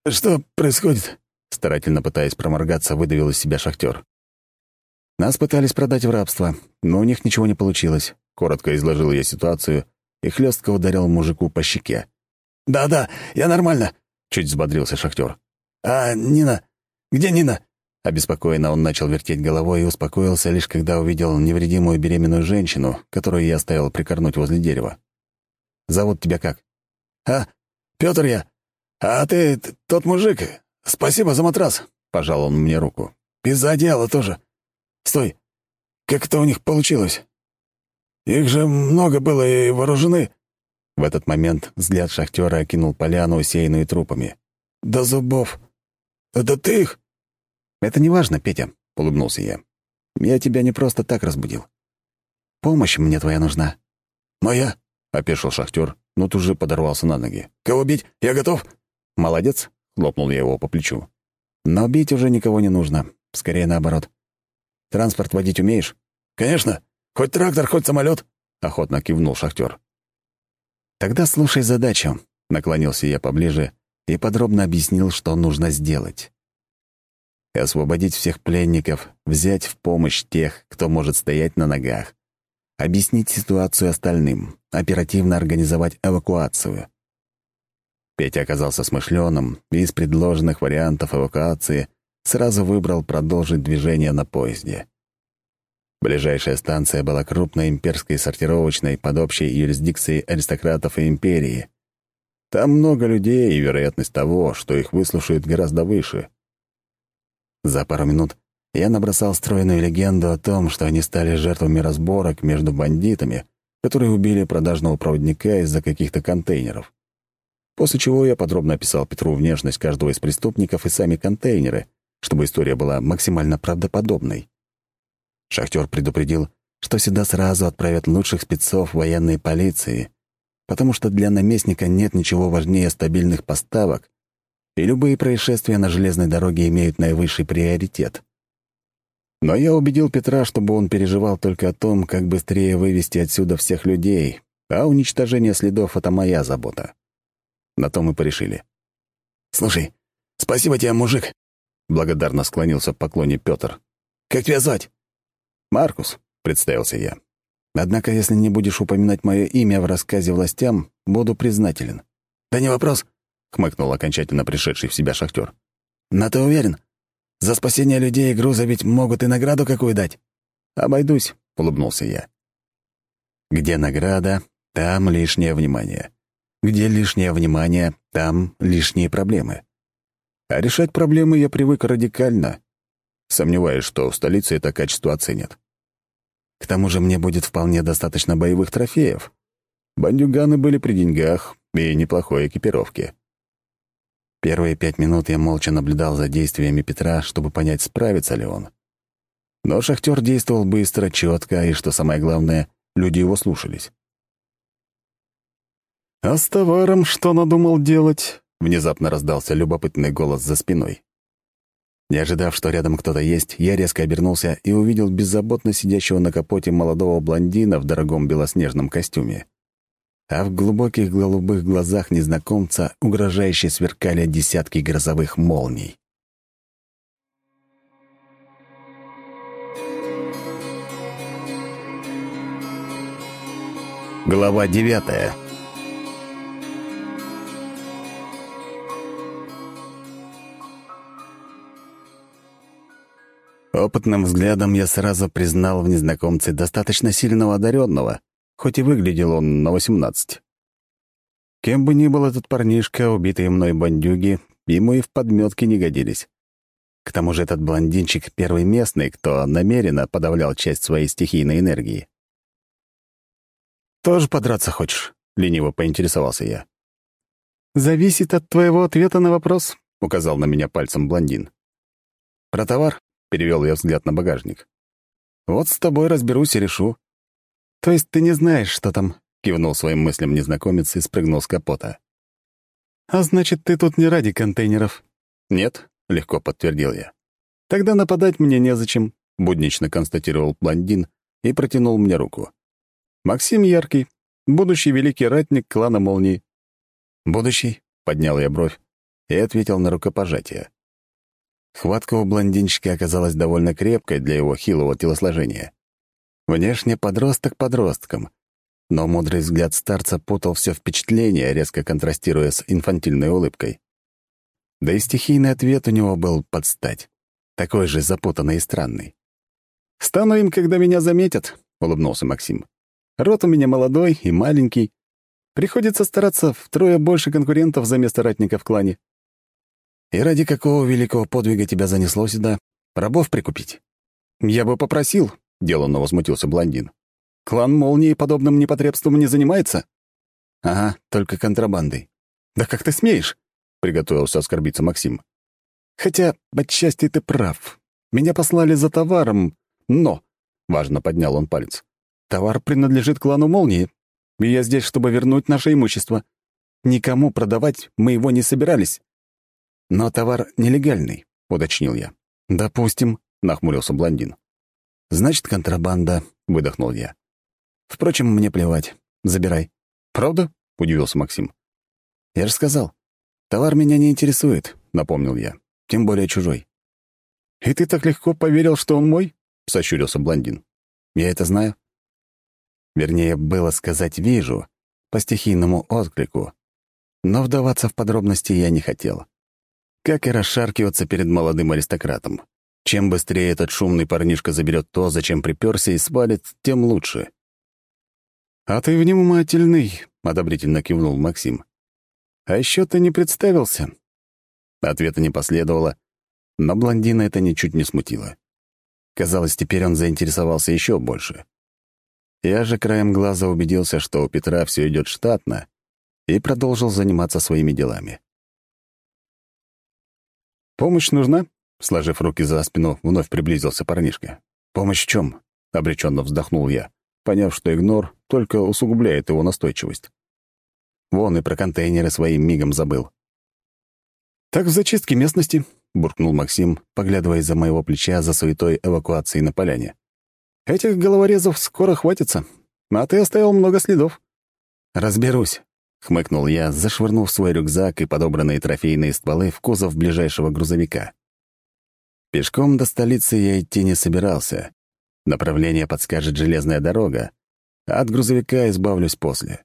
Что происходит?» Старательно пытаясь проморгаться, выдавил из себя шахтер. Нас пытались продать в рабство, но у них ничего не получилось. Коротко изложил я ситуацию и хлестко ударил мужику по щеке. «Да-да, я нормально», — чуть взбодрился шахтер. «А Нина? Где Нина?» Обеспокоенно он начал вертеть головой и успокоился лишь когда увидел невредимую беременную женщину, которую я оставил прикорнуть возле дерева. «Зовут тебя как?» «А, Пётр я. А ты тот мужик. Спасибо за матрас», — пожал он мне руку. «И за одеяло тоже. Стой, как это у них получилось? Их же много было и вооружены». В этот момент взгляд шахтера окинул поляну, усеянную трупами. «До зубов. Это ты их?» «Это не важно, Петя», — улыбнулся я. «Я тебя не просто так разбудил. Помощь мне твоя нужна». «Моя?» — опешил шахтер, но тут же подорвался на ноги. «Кого бить? Я готов!» «Молодец!» — хлопнул я его по плечу. «Но бить уже никого не нужно. Скорее наоборот. Транспорт водить умеешь?» «Конечно! Хоть трактор, хоть самолет!» — охотно кивнул шахтер. «Тогда слушай задачу», — наклонился я поближе и подробно объяснил, что нужно сделать освободить всех пленников, взять в помощь тех, кто может стоять на ногах, объяснить ситуацию остальным, оперативно организовать эвакуацию. Петя оказался смышленым и из предложенных вариантов эвакуации сразу выбрал продолжить движение на поезде. Ближайшая станция была крупной имперской сортировочной под общей юрисдикцией аристократов и империи. Там много людей, и вероятность того, что их выслушают, гораздо выше — за пару минут я набросал стройную легенду о том, что они стали жертвами разборок между бандитами, которые убили продажного проводника из-за каких-то контейнеров. После чего я подробно описал Петру внешность каждого из преступников и сами контейнеры, чтобы история была максимально правдоподобной. Шахтер предупредил, что сюда сразу отправят лучших спецов военной полиции, потому что для наместника нет ничего важнее стабильных поставок и любые происшествия на железной дороге имеют наивысший приоритет. Но я убедил Петра, чтобы он переживал только о том, как быстрее вывести отсюда всех людей, а уничтожение следов — это моя забота. На то мы порешили. «Слушай, спасибо тебе, мужик!» — благодарно склонился в поклоне Петр. «Как тебя звать?» «Маркус», — представился я. «Однако, если не будешь упоминать мое имя в рассказе властям, буду признателен». «Да не вопрос. — хмыкнул окончательно пришедший в себя шахтер. «На ты уверен? За спасение людей и груза ведь могут и награду какую дать». «Обойдусь», — улыбнулся я. «Где награда, там лишнее внимание. Где лишнее внимание, там лишние проблемы. А решать проблемы я привык радикально. Сомневаюсь, что в столице это качество оценят. К тому же мне будет вполне достаточно боевых трофеев. Бандюганы были при деньгах и неплохой экипировке. Первые пять минут я молча наблюдал за действиями Петра, чтобы понять, справится ли он. Но шахтер действовал быстро, четко, и, что самое главное, люди его слушались. «А с товаром что надумал делать?» — внезапно раздался любопытный голос за спиной. Не ожидав, что рядом кто-то есть, я резко обернулся и увидел беззаботно сидящего на капоте молодого блондина в дорогом белоснежном костюме а в глубоких голубых глазах незнакомца угрожающе сверкали десятки грозовых молний. Глава девятая Опытным взглядом я сразу признал в незнакомце достаточно сильного одаренного, хоть и выглядел он на восемнадцать. Кем бы ни был этот парнишка, убитые мной бандюги, ему и в подметке не годились. К тому же этот блондинчик — первый местный, кто намеренно подавлял часть своей стихийной энергии. «Тоже подраться хочешь?» — лениво поинтересовался я. «Зависит от твоего ответа на вопрос», — указал на меня пальцем блондин. «Про товар?» — перевел я взгляд на багажник. «Вот с тобой разберусь и решу. «То есть ты не знаешь, что там?» — кивнул своим мыслям незнакомец и спрыгнул с капота. «А значит, ты тут не ради контейнеров?» «Нет», — легко подтвердил я. «Тогда нападать мне незачем», — буднично констатировал блондин и протянул мне руку. Максим Яркий, будущий великий ратник клана Молнии». «Будущий?» — поднял я бровь и ответил на рукопожатие. Хватка у блондинчика оказалась довольно крепкой для его хилого телосложения. Внешне подросток подростком, но мудрый взгляд старца путал все впечатление, резко контрастируя с инфантильной улыбкой. Да и стихийный ответ у него был под стать, такой же запутанный и странный. «Стану им, когда меня заметят», — улыбнулся Максим. «Рот у меня молодой и маленький. Приходится стараться втрое больше конкурентов за место ратника в клане». «И ради какого великого подвига тебя занесло сюда? Рабов прикупить?» «Я бы попросил», — деланно возмутился блондин. «Клан Молнии подобным непотребством не занимается?» «Ага, только контрабандой». «Да как ты смеешь?» — приготовился оскорбиться Максим. «Хотя, отчасти ты прав. Меня послали за товаром, но...» — важно поднял он палец. «Товар принадлежит клану Молнии, и я здесь, чтобы вернуть наше имущество. Никому продавать мы его не собирались. «Но товар нелегальный», — уточнил я. «Допустим», — нахмурился блондин. «Значит, контрабанда», — выдохнул я. «Впрочем, мне плевать. Забирай». «Правда?» — удивился Максим. «Я же сказал. Товар меня не интересует», — напомнил я. «Тем более чужой». «И ты так легко поверил, что он мой?» — сощурился блондин. «Я это знаю». Вернее, было сказать «вижу», по стихийному отклику. Но вдаваться в подробности я не хотел как и расшаркиваться перед молодым аристократом. Чем быстрее этот шумный парнишка заберет то, зачем приперся и свалит, тем лучше. «А ты внимательный», — одобрительно кивнул Максим. «А еще ты не представился». Ответа не последовало, но блондина это ничуть не смутило. Казалось, теперь он заинтересовался еще больше. Я же краем глаза убедился, что у Петра все идет штатно, и продолжил заниматься своими делами. «Помощь нужна?» Сложив руки за спину, вновь приблизился парнишка. «Помощь в чем? обреченно вздохнул я, поняв, что игнор только усугубляет его настойчивость. Вон и про контейнеры своим мигом забыл. «Так в зачистке местности», — буркнул Максим, поглядывая за моего плеча за суетой эвакуации на поляне. «Этих головорезов скоро хватится, а ты оставил много следов». «Разберусь», — хмыкнул я, зашвырнув свой рюкзак и подобранные трофейные стволы в кузов ближайшего грузовика. Пешком до столицы я идти не собирался. Направление подскажет железная дорога, а от грузовика избавлюсь после.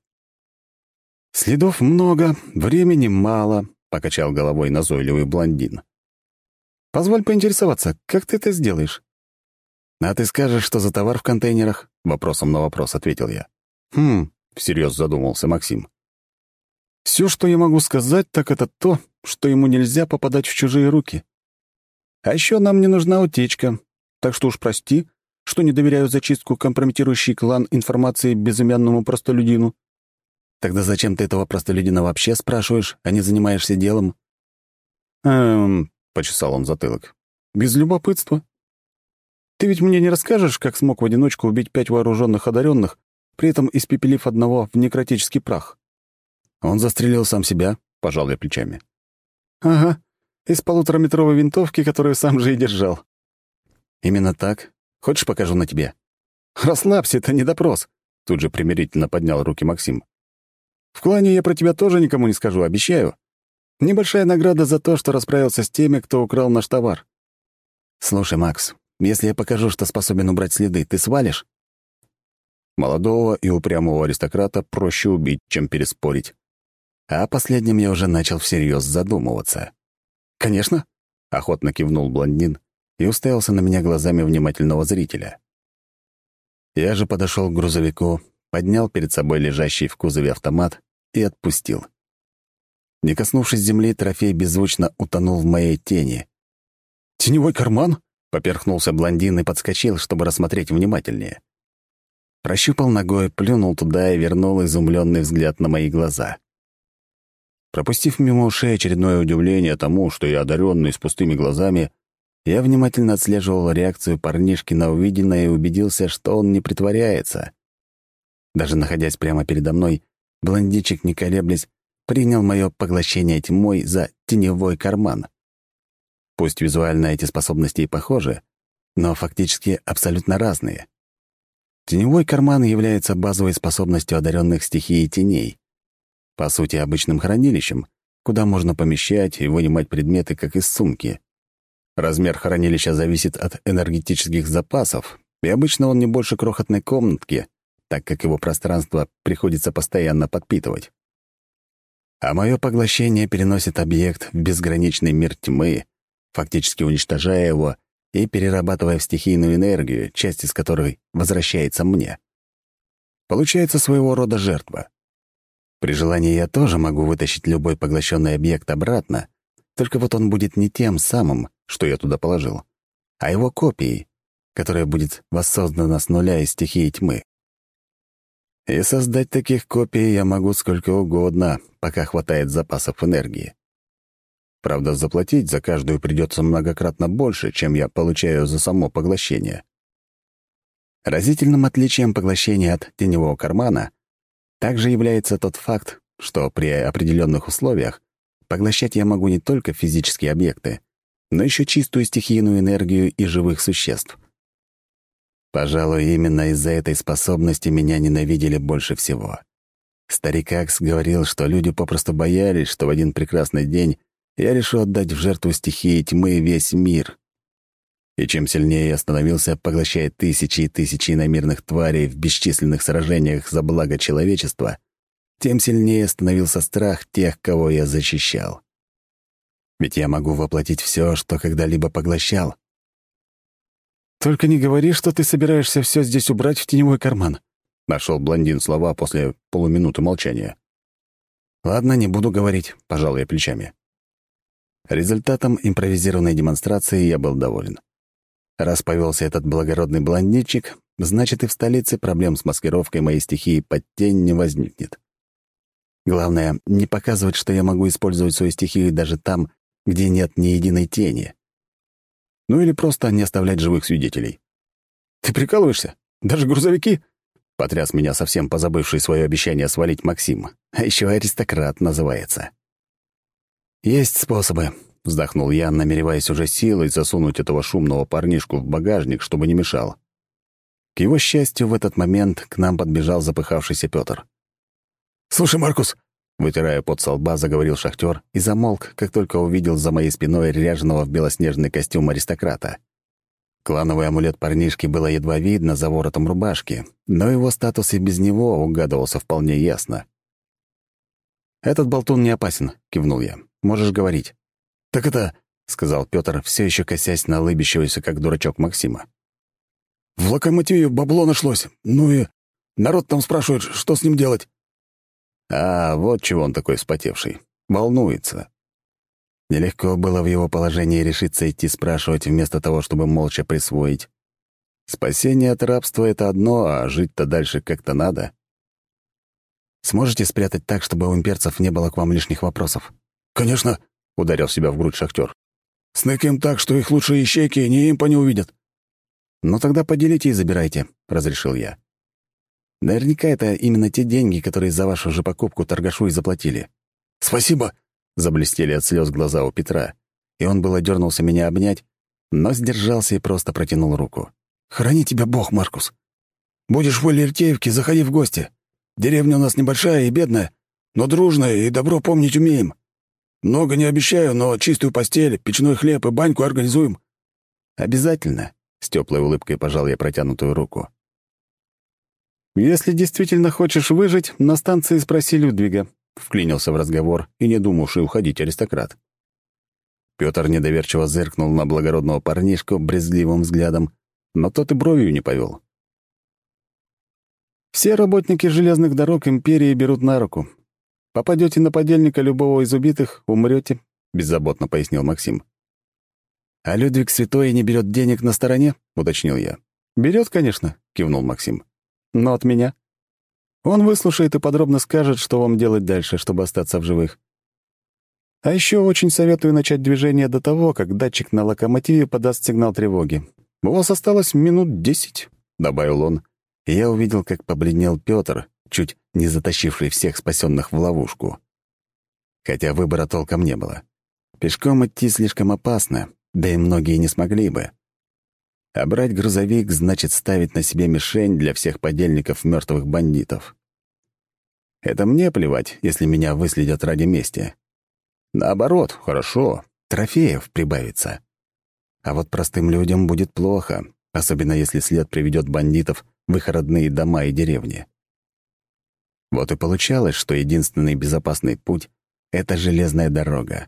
«Следов много, времени мало», — покачал головой назойливый блондин. «Позволь поинтересоваться, как ты это сделаешь?» «А ты скажешь, что за товар в контейнерах?» — вопросом на вопрос ответил я. «Хм», — всерьез задумался Максим. Все, что я могу сказать, так это то, что ему нельзя попадать в чужие руки. А еще нам не нужна утечка, так что уж прости, что не доверяю зачистку компрометирующий клан информации безымянному простолюдину. Тогда зачем ты этого простолюдина вообще спрашиваешь, а не занимаешься делом? Эм, почесал он затылок. Без любопытства. Ты ведь мне не расскажешь, как смог в одиночку убить пять вооруженных одаренных, при этом испепелив одного в некротический прах? Он застрелил сам себя, пожал я плечами. Ага, из полутораметровой винтовки, которую сам же и держал. Именно так. Хочешь, покажу на тебе? Расслабься, это не допрос. Тут же примирительно поднял руки Максим. В клане я про тебя тоже никому не скажу, обещаю. Небольшая награда за то, что расправился с теми, кто украл наш товар. Слушай, Макс, если я покажу, что способен убрать следы, ты свалишь? Молодого и упрямого аристократа проще убить, чем переспорить. А последнем я уже начал всерьез задумываться. «Конечно», — охотно кивнул блондин и уставился на меня глазами внимательного зрителя. Я же подошел к грузовику, поднял перед собой лежащий в кузове автомат и отпустил. Не коснувшись земли, трофей беззвучно утонул в моей тени. «Теневой карман?» — поперхнулся блондин и подскочил, чтобы рассмотреть внимательнее. Прощупал ногой, плюнул туда и вернул изумленный взгляд на мои глаза. Пропустив мимо ушей очередное удивление тому, что я одаренный с пустыми глазами, я внимательно отслеживал реакцию парнишки на увиденное и убедился, что он не притворяется. Даже находясь прямо передо мной, блондичек, не колеблясь, принял мое поглощение тьмой за теневой карман. Пусть визуально эти способности и похожи, но фактически абсолютно разные. Теневой карман является базовой способностью одаренных стихии теней. По сути, обычным хранилищем, куда можно помещать и вынимать предметы, как из сумки. Размер хранилища зависит от энергетических запасов, и обычно он не больше крохотной комнатки, так как его пространство приходится постоянно подпитывать. А мое поглощение переносит объект в безграничный мир тьмы, фактически уничтожая его и перерабатывая в стихийную энергию, часть из которой возвращается мне. Получается своего рода жертва. При желании я тоже могу вытащить любой поглощенный объект обратно, только вот он будет не тем самым, что я туда положил, а его копией, которая будет воссоздана с нуля из стихии тьмы. И создать таких копий я могу сколько угодно, пока хватает запасов энергии. Правда, заплатить за каждую придется многократно больше, чем я получаю за само поглощение. Разительным отличием поглощения от теневого кармана также является тот факт, что при определенных условиях поглощать я могу не только физические объекты, но еще чистую стихийную энергию и живых существ. Пожалуй, именно из-за этой способности меня ненавидели больше всего. Старик Акс говорил, что люди попросту боялись, что в один прекрасный день я решу отдать в жертву стихии тьмы весь мир. И чем сильнее я становился, поглощая тысячи и тысячи иномирных тварей в бесчисленных сражениях за благо человечества, тем сильнее становился страх тех, кого я защищал. Ведь я могу воплотить все, что когда-либо поглощал. «Только не говори, что ты собираешься все здесь убрать в теневой карман», — нашел блондин слова после полуминуты молчания. «Ладно, не буду говорить», — пожал я плечами. Результатом импровизированной демонстрации я был доволен. Раз повелся этот благородный блондинчик, значит, и в столице проблем с маскировкой моей стихии под тень не возникнет. Главное, не показывать, что я могу использовать свою стихию даже там, где нет ни единой тени. Ну или просто не оставлять живых свидетелей. «Ты прикалываешься? Даже грузовики?» Потряс меня совсем позабывший свое обещание свалить Максим. А еще аристократ называется. «Есть способы», — вздохнул я, намереваясь уже силой засунуть этого шумного парнишку в багажник, чтобы не мешал. К его счастью, в этот момент к нам подбежал запыхавшийся Петр. «Слушай, Маркус!» — вытирая пот со лба, заговорил шахтер и замолк, как только увидел за моей спиной ряженого в белоснежный костюм аристократа. Клановый амулет парнишки было едва видно за воротом рубашки, но его статус и без него угадывался вполне ясно. «Этот болтун не опасен», — кивнул я. Можешь говорить». «Так это...» — сказал Петр, все еще косясь на лыбящегося, как дурачок Максима. «В локомотиве бабло нашлось. Ну и народ там спрашивает, что с ним делать». А, вот чего он такой вспотевший. Волнуется. Нелегко было в его положении решиться идти спрашивать вместо того, чтобы молча присвоить. Спасение от рабства — это одно, а жить-то дальше как-то надо. Сможете спрятать так, чтобы у имперцев не было к вам лишних вопросов? «Конечно», — ударил себя в грудь шахтер. «Сныкаем так, что их лучшие ищейки ни импа не увидят». «Ну тогда поделите и забирайте», — разрешил я. «Наверняка это именно те деньги, которые за вашу же покупку торгашу и заплатили». «Спасибо», — заблестели от слез глаза у Петра, и он было дернулся меня обнять, но сдержался и просто протянул руку. «Храни тебя Бог, Маркус. Будешь в Ильертеевке, заходи в гости. Деревня у нас небольшая и бедная, но дружная и добро помнить умеем. Много не обещаю, но чистую постель, печной хлеб и баньку организуем». «Обязательно», — с теплой улыбкой пожал я протянутую руку. «Если действительно хочешь выжить, на станции спроси Людвига», — вклинился в разговор и не думавший уходить аристократ. Пётр недоверчиво зыркнул на благородного парнишку брезгливым взглядом, но тот и бровью не повел. «Все работники железных дорог империи берут на руку. Попадете на подельника любого из убитых, умрете, беззаботно пояснил Максим. А Людвиг Святой не берет денег на стороне, уточнил я. Берет, конечно, кивнул Максим. Но от меня. Он выслушает и подробно скажет, что вам делать дальше, чтобы остаться в живых. А еще очень советую начать движение до того, как датчик на локомотиве подаст сигнал тревоги. У вас осталось минут десять, добавил он. И я увидел, как побледнел Петр, чуть не затащивший всех спасенных в ловушку. Хотя выбора толком не было. Пешком идти слишком опасно, да и многие не смогли бы. А брать грузовик значит ставить на себе мишень для всех подельников мертвых бандитов. Это мне плевать, если меня выследят ради мести. Наоборот, хорошо, трофеев прибавится. А вот простым людям будет плохо, особенно если след приведет бандитов в их родные дома и деревни. Вот и получалось, что единственный безопасный путь — это железная дорога.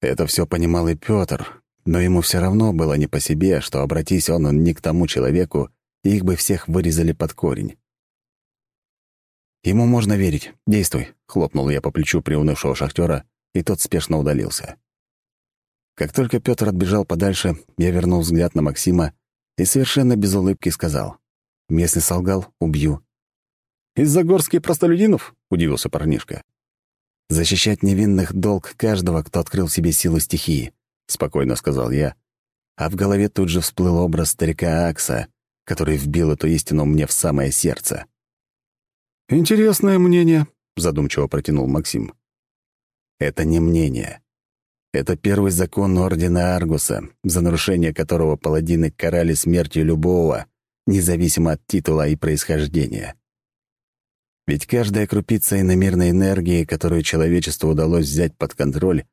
Это все понимал и Петр, но ему все равно было не по себе, что обратись он, не к тому человеку, их бы всех вырезали под корень. «Ему можно верить. Действуй», — хлопнул я по плечу приунывшего шахтера, и тот спешно удалился. Как только Петр отбежал подальше, я вернул взгляд на Максима и совершенно без улыбки сказал. «Если солгал, убью». «Из-за горских простолюдинов?» — удивился парнишка. «Защищать невинных — долг каждого, кто открыл в себе силу стихии», — спокойно сказал я. А в голове тут же всплыл образ старика Акса, который вбил эту истину мне в самое сердце. «Интересное мнение», — задумчиво протянул Максим. «Это не мнение. Это первый закон Ордена Аргуса, за нарушение которого паладины карали смертью любого, независимо от титула и происхождения. Ведь каждая крупица иномерной энергии, которую человечеству удалось взять под контроль,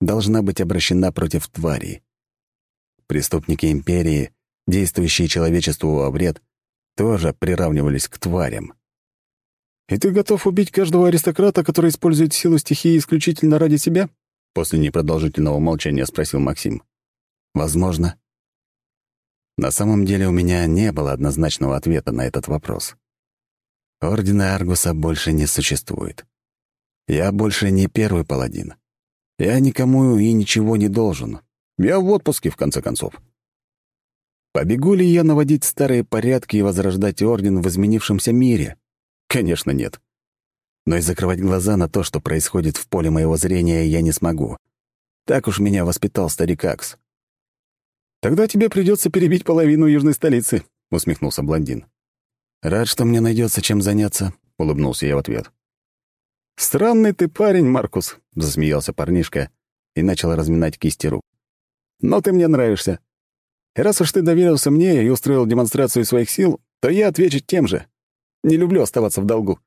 должна быть обращена против тварей. Преступники Империи, действующие человечеству во вред, тоже приравнивались к тварям. «И ты готов убить каждого аристократа, который использует силу стихии исключительно ради себя?» После непродолжительного молчания спросил Максим. «Возможно». На самом деле у меня не было однозначного ответа на этот вопрос. Ордена Аргуса больше не существует. Я больше не первый паладин. Я никому и ничего не должен. Я в отпуске, в конце концов. Побегу ли я наводить старые порядки и возрождать Орден в изменившемся мире? Конечно, нет. Но и закрывать глаза на то, что происходит в поле моего зрения, я не смогу. Так уж меня воспитал старик Акс. «Тогда тебе придется перебить половину южной столицы», — усмехнулся блондин. «Рад, что мне найдется чем заняться», — улыбнулся я в ответ. «Странный ты парень, Маркус», — засмеялся парнишка и начал разминать кисти рук. «Но ты мне нравишься. Раз уж ты доверился мне и устроил демонстрацию своих сил, то я отвечу тем же. Не люблю оставаться в долгу».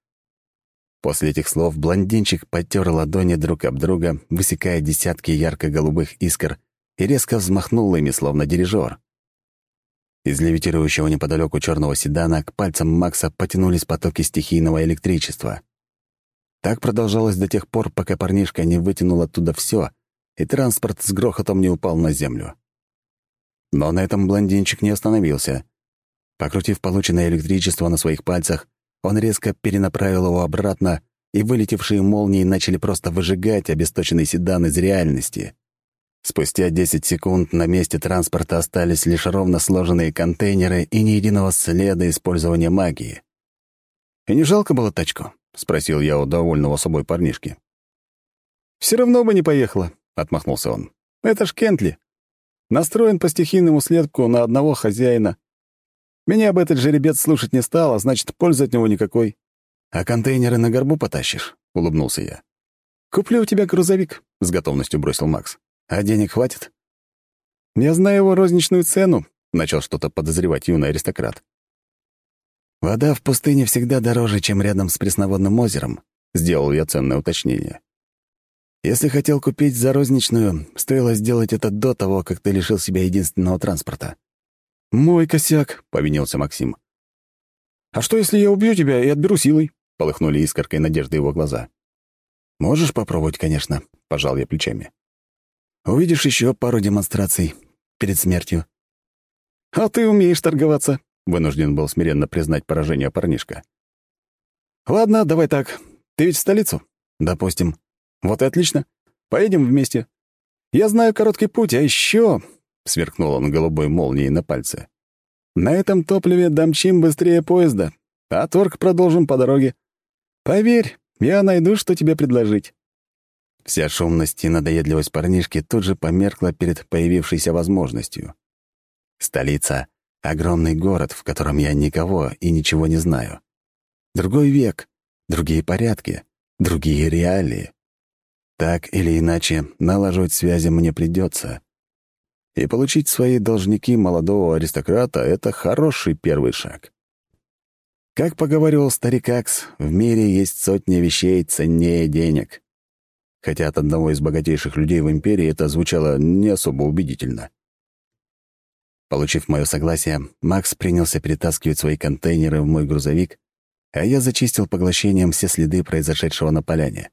После этих слов блондинчик потер ладони друг об друга, высекая десятки ярко-голубых искр, и резко взмахнул ими, словно дирижер. Из левитирующего неподалеку черного седана к пальцам Макса потянулись потоки стихийного электричества. Так продолжалось до тех пор, пока парнишка не вытянул оттуда все, и транспорт с грохотом не упал на землю. Но на этом блондинчик не остановился. Покрутив полученное электричество на своих пальцах, он резко перенаправил его обратно, и вылетевшие молнии начали просто выжигать обесточенный седан из реальности. Спустя 10 секунд на месте транспорта остались лишь ровно сложенные контейнеры и ни единого следа использования магии. «И не жалко было тачку?» — спросил я у довольного собой парнишки. «Все равно бы не поехала», — отмахнулся он. «Это ж Кентли. Настроен по стихийному следку на одного хозяина. Меня бы этот жеребец слушать не стал, а значит, пользы от него никакой». «А контейнеры на горбу потащишь?» — улыбнулся я. «Куплю у тебя грузовик», — с готовностью бросил Макс. «А денег хватит?» «Я знаю его розничную цену», — начал что-то подозревать юный аристократ. «Вода в пустыне всегда дороже, чем рядом с пресноводным озером», — сделал я ценное уточнение. «Если хотел купить за розничную, стоило сделать это до того, как ты лишил себя единственного транспорта». «Мой косяк», — повинился Максим. «А что, если я убью тебя и отберу силой?» — полыхнули искоркой надежды его глаза. «Можешь попробовать, конечно», — пожал я плечами. «Увидишь еще пару демонстраций перед смертью». «А ты умеешь торговаться», — вынужден был смиренно признать поражение парнишка. «Ладно, давай так. Ты ведь в столицу?» «Допустим». «Вот и отлично. Поедем вместе. Я знаю короткий путь, а еще...» — сверкнул он голубой молнией на пальце. «На этом топливе домчим быстрее поезда, а торг продолжим по дороге. Поверь, я найду, что тебе предложить». Вся шумность и надоедливость парнишки тут же померкла перед появившейся возможностью. Столица Огромный город, в котором я никого и ничего не знаю. Другой век, другие порядки, другие реалии. Так или иначе, налаживать связи мне придется. И получить свои должники молодого аристократа — это хороший первый шаг. Как поговаривал старик Акс, в мире есть сотни вещей ценнее денег. Хотя от одного из богатейших людей в империи это звучало не особо убедительно. Получив мое согласие, Макс принялся перетаскивать свои контейнеры в мой грузовик, а я зачистил поглощением все следы произошедшего на поляне.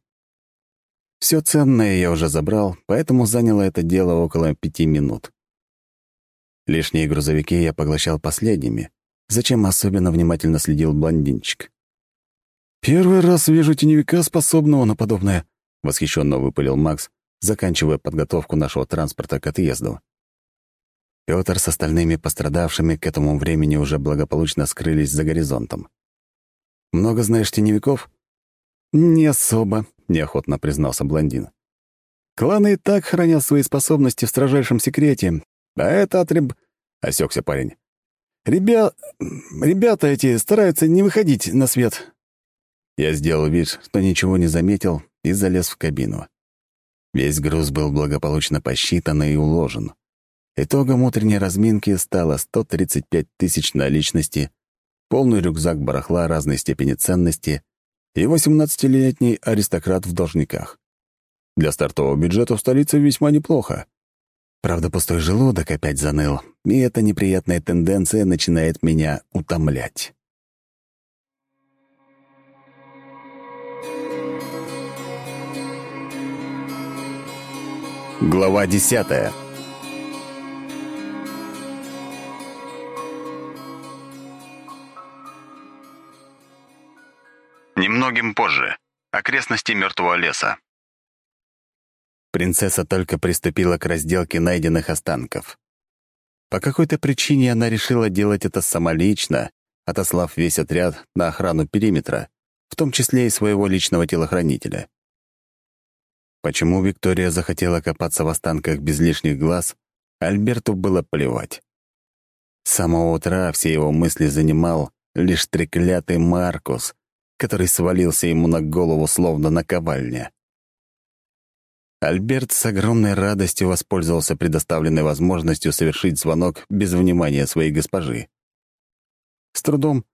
Все ценное я уже забрал, поэтому заняло это дело около пяти минут. Лишние грузовики я поглощал последними, зачем особенно внимательно следил блондинчик. «Первый раз вижу теневика, способного на подобное», — восхищенно выпалил Макс, заканчивая подготовку нашего транспорта к отъезду. Пётр с остальными пострадавшими к этому времени уже благополучно скрылись за горизонтом. «Много знаешь теневиков?» «Не особо», — неохотно признался блондин. «Кланы и так хранят свои способности в строжайшем секрете, а это отреб...» — осекся парень. «Ребя... ребята эти стараются не выходить на свет». Я сделал вид, что ничего не заметил, и залез в кабину. Весь груз был благополучно посчитан и уложен. Итогом утренней разминки стало 135 тысяч наличности, полный рюкзак барахла разной степени ценности и 18-летний аристократ в должниках. Для стартового бюджета в столице весьма неплохо. Правда, пустой желудок опять заныл, и эта неприятная тенденция начинает меня утомлять. Глава десятая Немногим позже. Окрестности мертвого леса. Принцесса только приступила к разделке найденных останков. По какой-то причине она решила делать это самолично, отослав весь отряд на охрану периметра, в том числе и своего личного телохранителя. Почему Виктория захотела копаться в останках без лишних глаз, Альберту было плевать. С самого утра все его мысли занимал лишь треклятый Маркус, который свалился ему на голову словно наковальня. Альберт с огромной радостью воспользовался предоставленной возможностью совершить звонок без внимания своей госпожи. С трудом,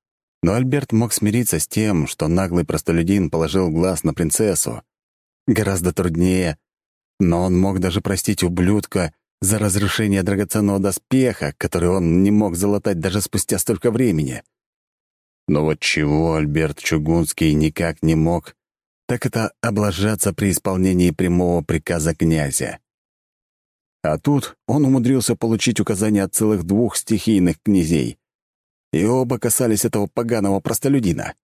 но Альберт мог смириться с тем, что наглый простолюдин положил глаз на принцессу. Гораздо труднее, но он мог даже простить ублюдка за разрушение драгоценного доспеха, который он не мог залатать даже спустя столько времени. Но вот чего Альберт Чугунский никак не мог, так это облажаться при исполнении прямого приказа князя. А тут он умудрился получить указания от целых двух стихийных князей, и оба касались этого поганого простолюдина.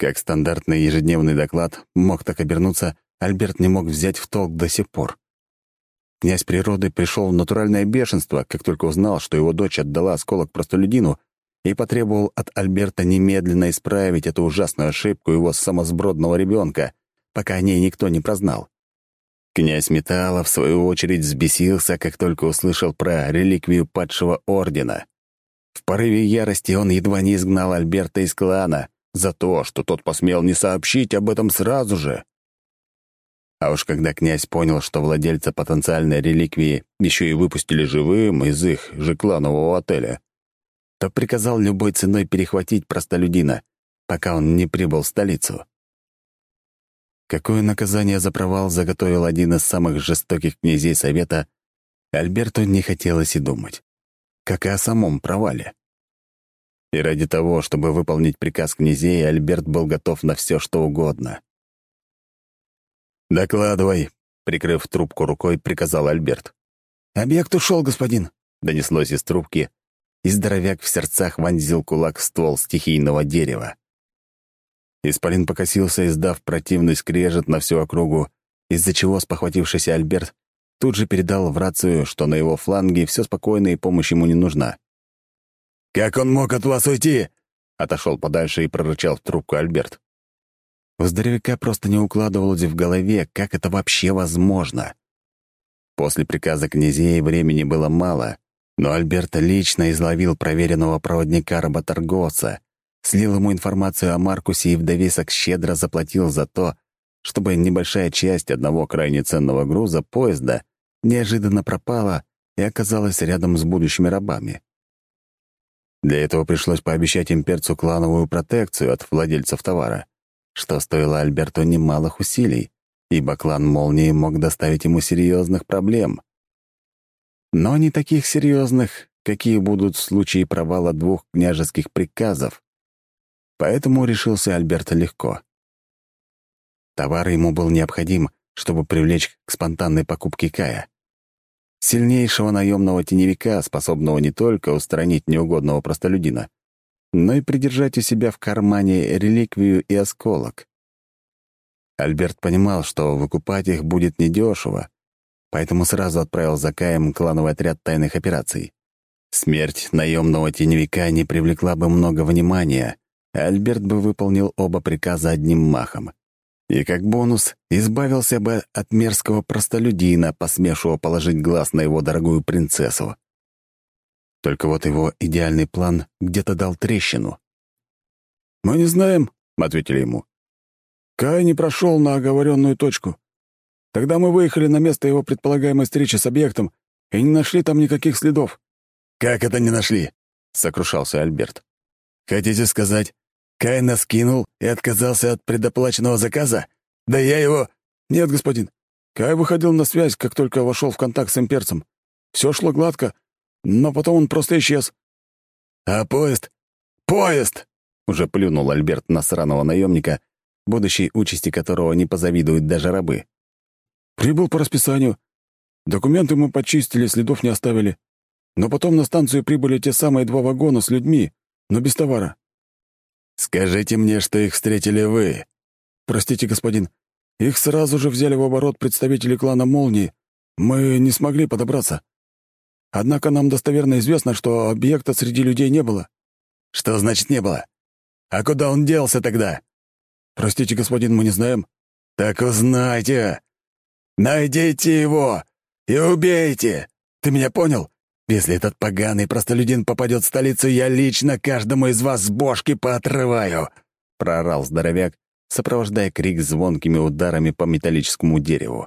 Как стандартный ежедневный доклад мог так обернуться, Альберт не мог взять в толк до сих пор. Князь природы пришел в натуральное бешенство, как только узнал, что его дочь отдала осколок простолюдину и потребовал от Альберта немедленно исправить эту ужасную ошибку его самосбродного ребенка, пока о ней никто не прознал. Князь Металла, в свою очередь, взбесился, как только услышал про реликвию падшего ордена. В порыве ярости он едва не изгнал Альберта из клана за то, что тот посмел не сообщить об этом сразу же. А уж когда князь понял, что владельца потенциальной реликвии еще и выпустили живым из их же кланового отеля, то приказал любой ценой перехватить простолюдина, пока он не прибыл в столицу. Какое наказание за провал заготовил один из самых жестоких князей Совета, Альберту не хотелось и думать, как и о самом провале. И ради того, чтобы выполнить приказ князей, Альберт был готов на все, что угодно. «Докладывай», — прикрыв трубку рукой, приказал Альберт. «Объект ушел, господин», — донеслось из трубки, и здоровяк в сердцах вонзил кулак в ствол стихийного дерева. Исполин покосился, издав противный скрежет на всю округу, из-за чего спохватившийся Альберт тут же передал в рацию, что на его фланге все спокойно и помощь ему не нужна. «Как он мог от вас уйти?» — отошел подальше и прорычал в трубку Альберт. У здоровяка просто не укладывалось в голове, как это вообще возможно. После приказа князей времени было мало, но Альберт лично изловил проверенного проводника-работорговца, слил ему информацию о Маркусе и в довесок щедро заплатил за то, чтобы небольшая часть одного крайне ценного груза поезда неожиданно пропала и оказалась рядом с будущими рабами. Для этого пришлось пообещать имперцу клановую протекцию от владельцев товара, что стоило Альберту немалых усилий, ибо клан Молнии мог доставить ему серьезных проблем. Но не таких серьезных, какие будут в случае провала двух княжеских приказов. Поэтому решился Альберт легко. Товар ему был необходим, чтобы привлечь к спонтанной покупке Кая. Сильнейшего наемного теневика, способного не только устранить неугодного простолюдина, но и придержать у себя в кармане реликвию и осколок. Альберт понимал, что выкупать их будет недешево, поэтому сразу отправил за Каем клановый отряд тайных операций. Смерть наемного теневика не привлекла бы много внимания, Альберт бы выполнил оба приказа одним махом. И как бонус избавился бы от мерзкого простолюдина, посмевшего положить глаз на его дорогую принцессу. Только вот его идеальный план где-то дал трещину. «Мы не знаем», — ответили ему. «Кай не прошел на оговоренную точку. Тогда мы выехали на место его предполагаемой встречи с объектом и не нашли там никаких следов». «Как это не нашли?» — сокрушался Альберт. «Хотите сказать, Кай нас кинул и отказался от предоплаченного заказа? Да я его...» «Нет, господин. Кай выходил на связь, как только вошел в контакт с имперцем. Все шло гладко, но потом он просто исчез». «А поезд? Поезд!» — уже плюнул Альберт на сраного наемника, будущей участи которого не позавидуют даже рабы. «Прибыл по расписанию. Документы мы почистили, следов не оставили. Но потом на станцию прибыли те самые два вагона с людьми, но без товара. «Скажите мне, что их встретили вы». «Простите, господин, их сразу же взяли в оборот представители клана Молнии. Мы не смогли подобраться. Однако нам достоверно известно, что объекта среди людей не было». «Что значит «не было»? А куда он делся тогда?» «Простите, господин, мы не знаем». «Так узнайте! Найдите его и убейте! Ты меня понял? Если этот поганый простолюдин попадет в столицу, я лично каждому из вас с бошки поотрываю!» — проорал здоровяк, сопровождая крик звонкими ударами по металлическому дереву.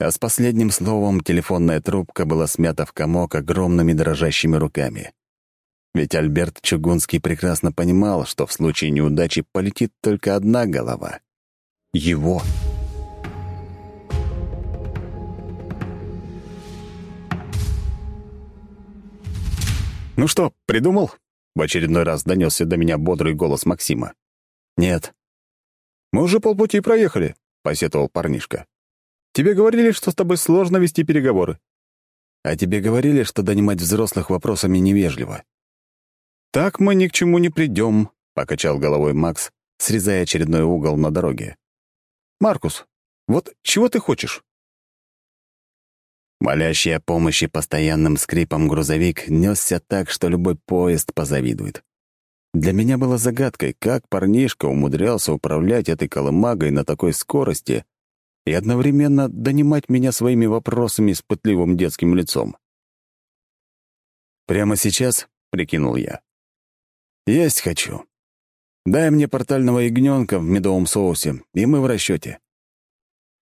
А с последним словом телефонная трубка была смята в комок огромными дрожащими руками. Ведь Альберт Чугунский прекрасно понимал, что в случае неудачи полетит только одна голова — его. «Ну что, придумал?» — в очередной раз донесся до меня бодрый голос Максима. «Нет». «Мы уже полпути проехали», — посетовал парнишка. «Тебе говорили, что с тобой сложно вести переговоры». «А тебе говорили, что донимать взрослых вопросами невежливо». «Так мы ни к чему не придем», — покачал головой Макс, срезая очередной угол на дороге. «Маркус, вот чего ты хочешь?» Молящий о помощи постоянным скрипом грузовик несся так, что любой поезд позавидует. Для меня было загадкой, как парнишка умудрялся управлять этой колымагой на такой скорости и одновременно донимать меня своими вопросами с пытливым детским лицом. «Прямо сейчас?» — прикинул я. «Есть хочу. Дай мне портального ягненка в медовом соусе, и мы в расчете.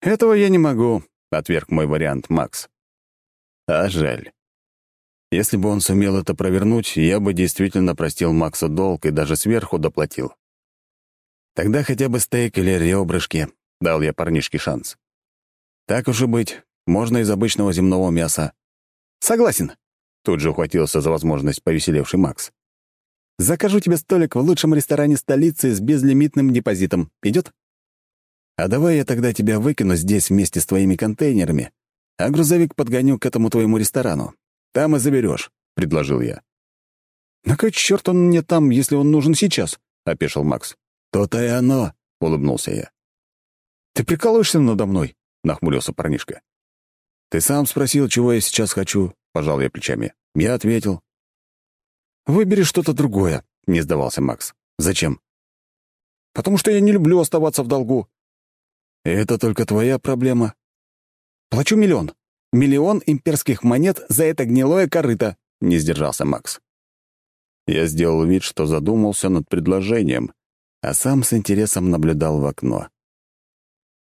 «Этого я не могу», — отверг мой вариант Макс. А жаль. Если бы он сумел это провернуть, я бы действительно простил Максу долг и даже сверху доплатил. Тогда хотя бы стейк или ребрышки, дал я парнишке шанс. Так уж и быть, можно из обычного земного мяса. Согласен. Тут же ухватился за возможность повеселевший Макс. Закажу тебе столик в лучшем ресторане столицы с безлимитным депозитом. Идет? А давай я тогда тебя выкину здесь вместе с твоими контейнерами, а грузовик подгоню к этому твоему ресторану. Там и заберешь, предложил я. «На кой черт он мне там, если он нужен сейчас?» — опешил Макс. «То-то и оно», — улыбнулся я. «Ты прикалываешься надо мной?» — нахмурился парнишка. «Ты сам спросил, чего я сейчас хочу», — пожал я плечами. Я ответил. «Выбери что-то другое», — не сдавался Макс. «Зачем?» «Потому что я не люблю оставаться в долгу». «Это только твоя проблема», Плачу миллион. Миллион имперских монет за это гнилое корыто», — не сдержался Макс. Я сделал вид, что задумался над предложением, а сам с интересом наблюдал в окно.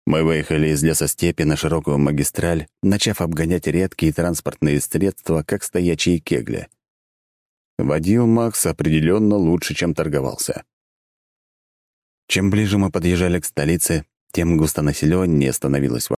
Мы выехали из лесостепи на широкую магистраль, начав обгонять редкие транспортные средства, как стоячие кегли. Водил Макс определенно лучше, чем торговался. Чем ближе мы подъезжали к столице, тем густонаселеннее становилось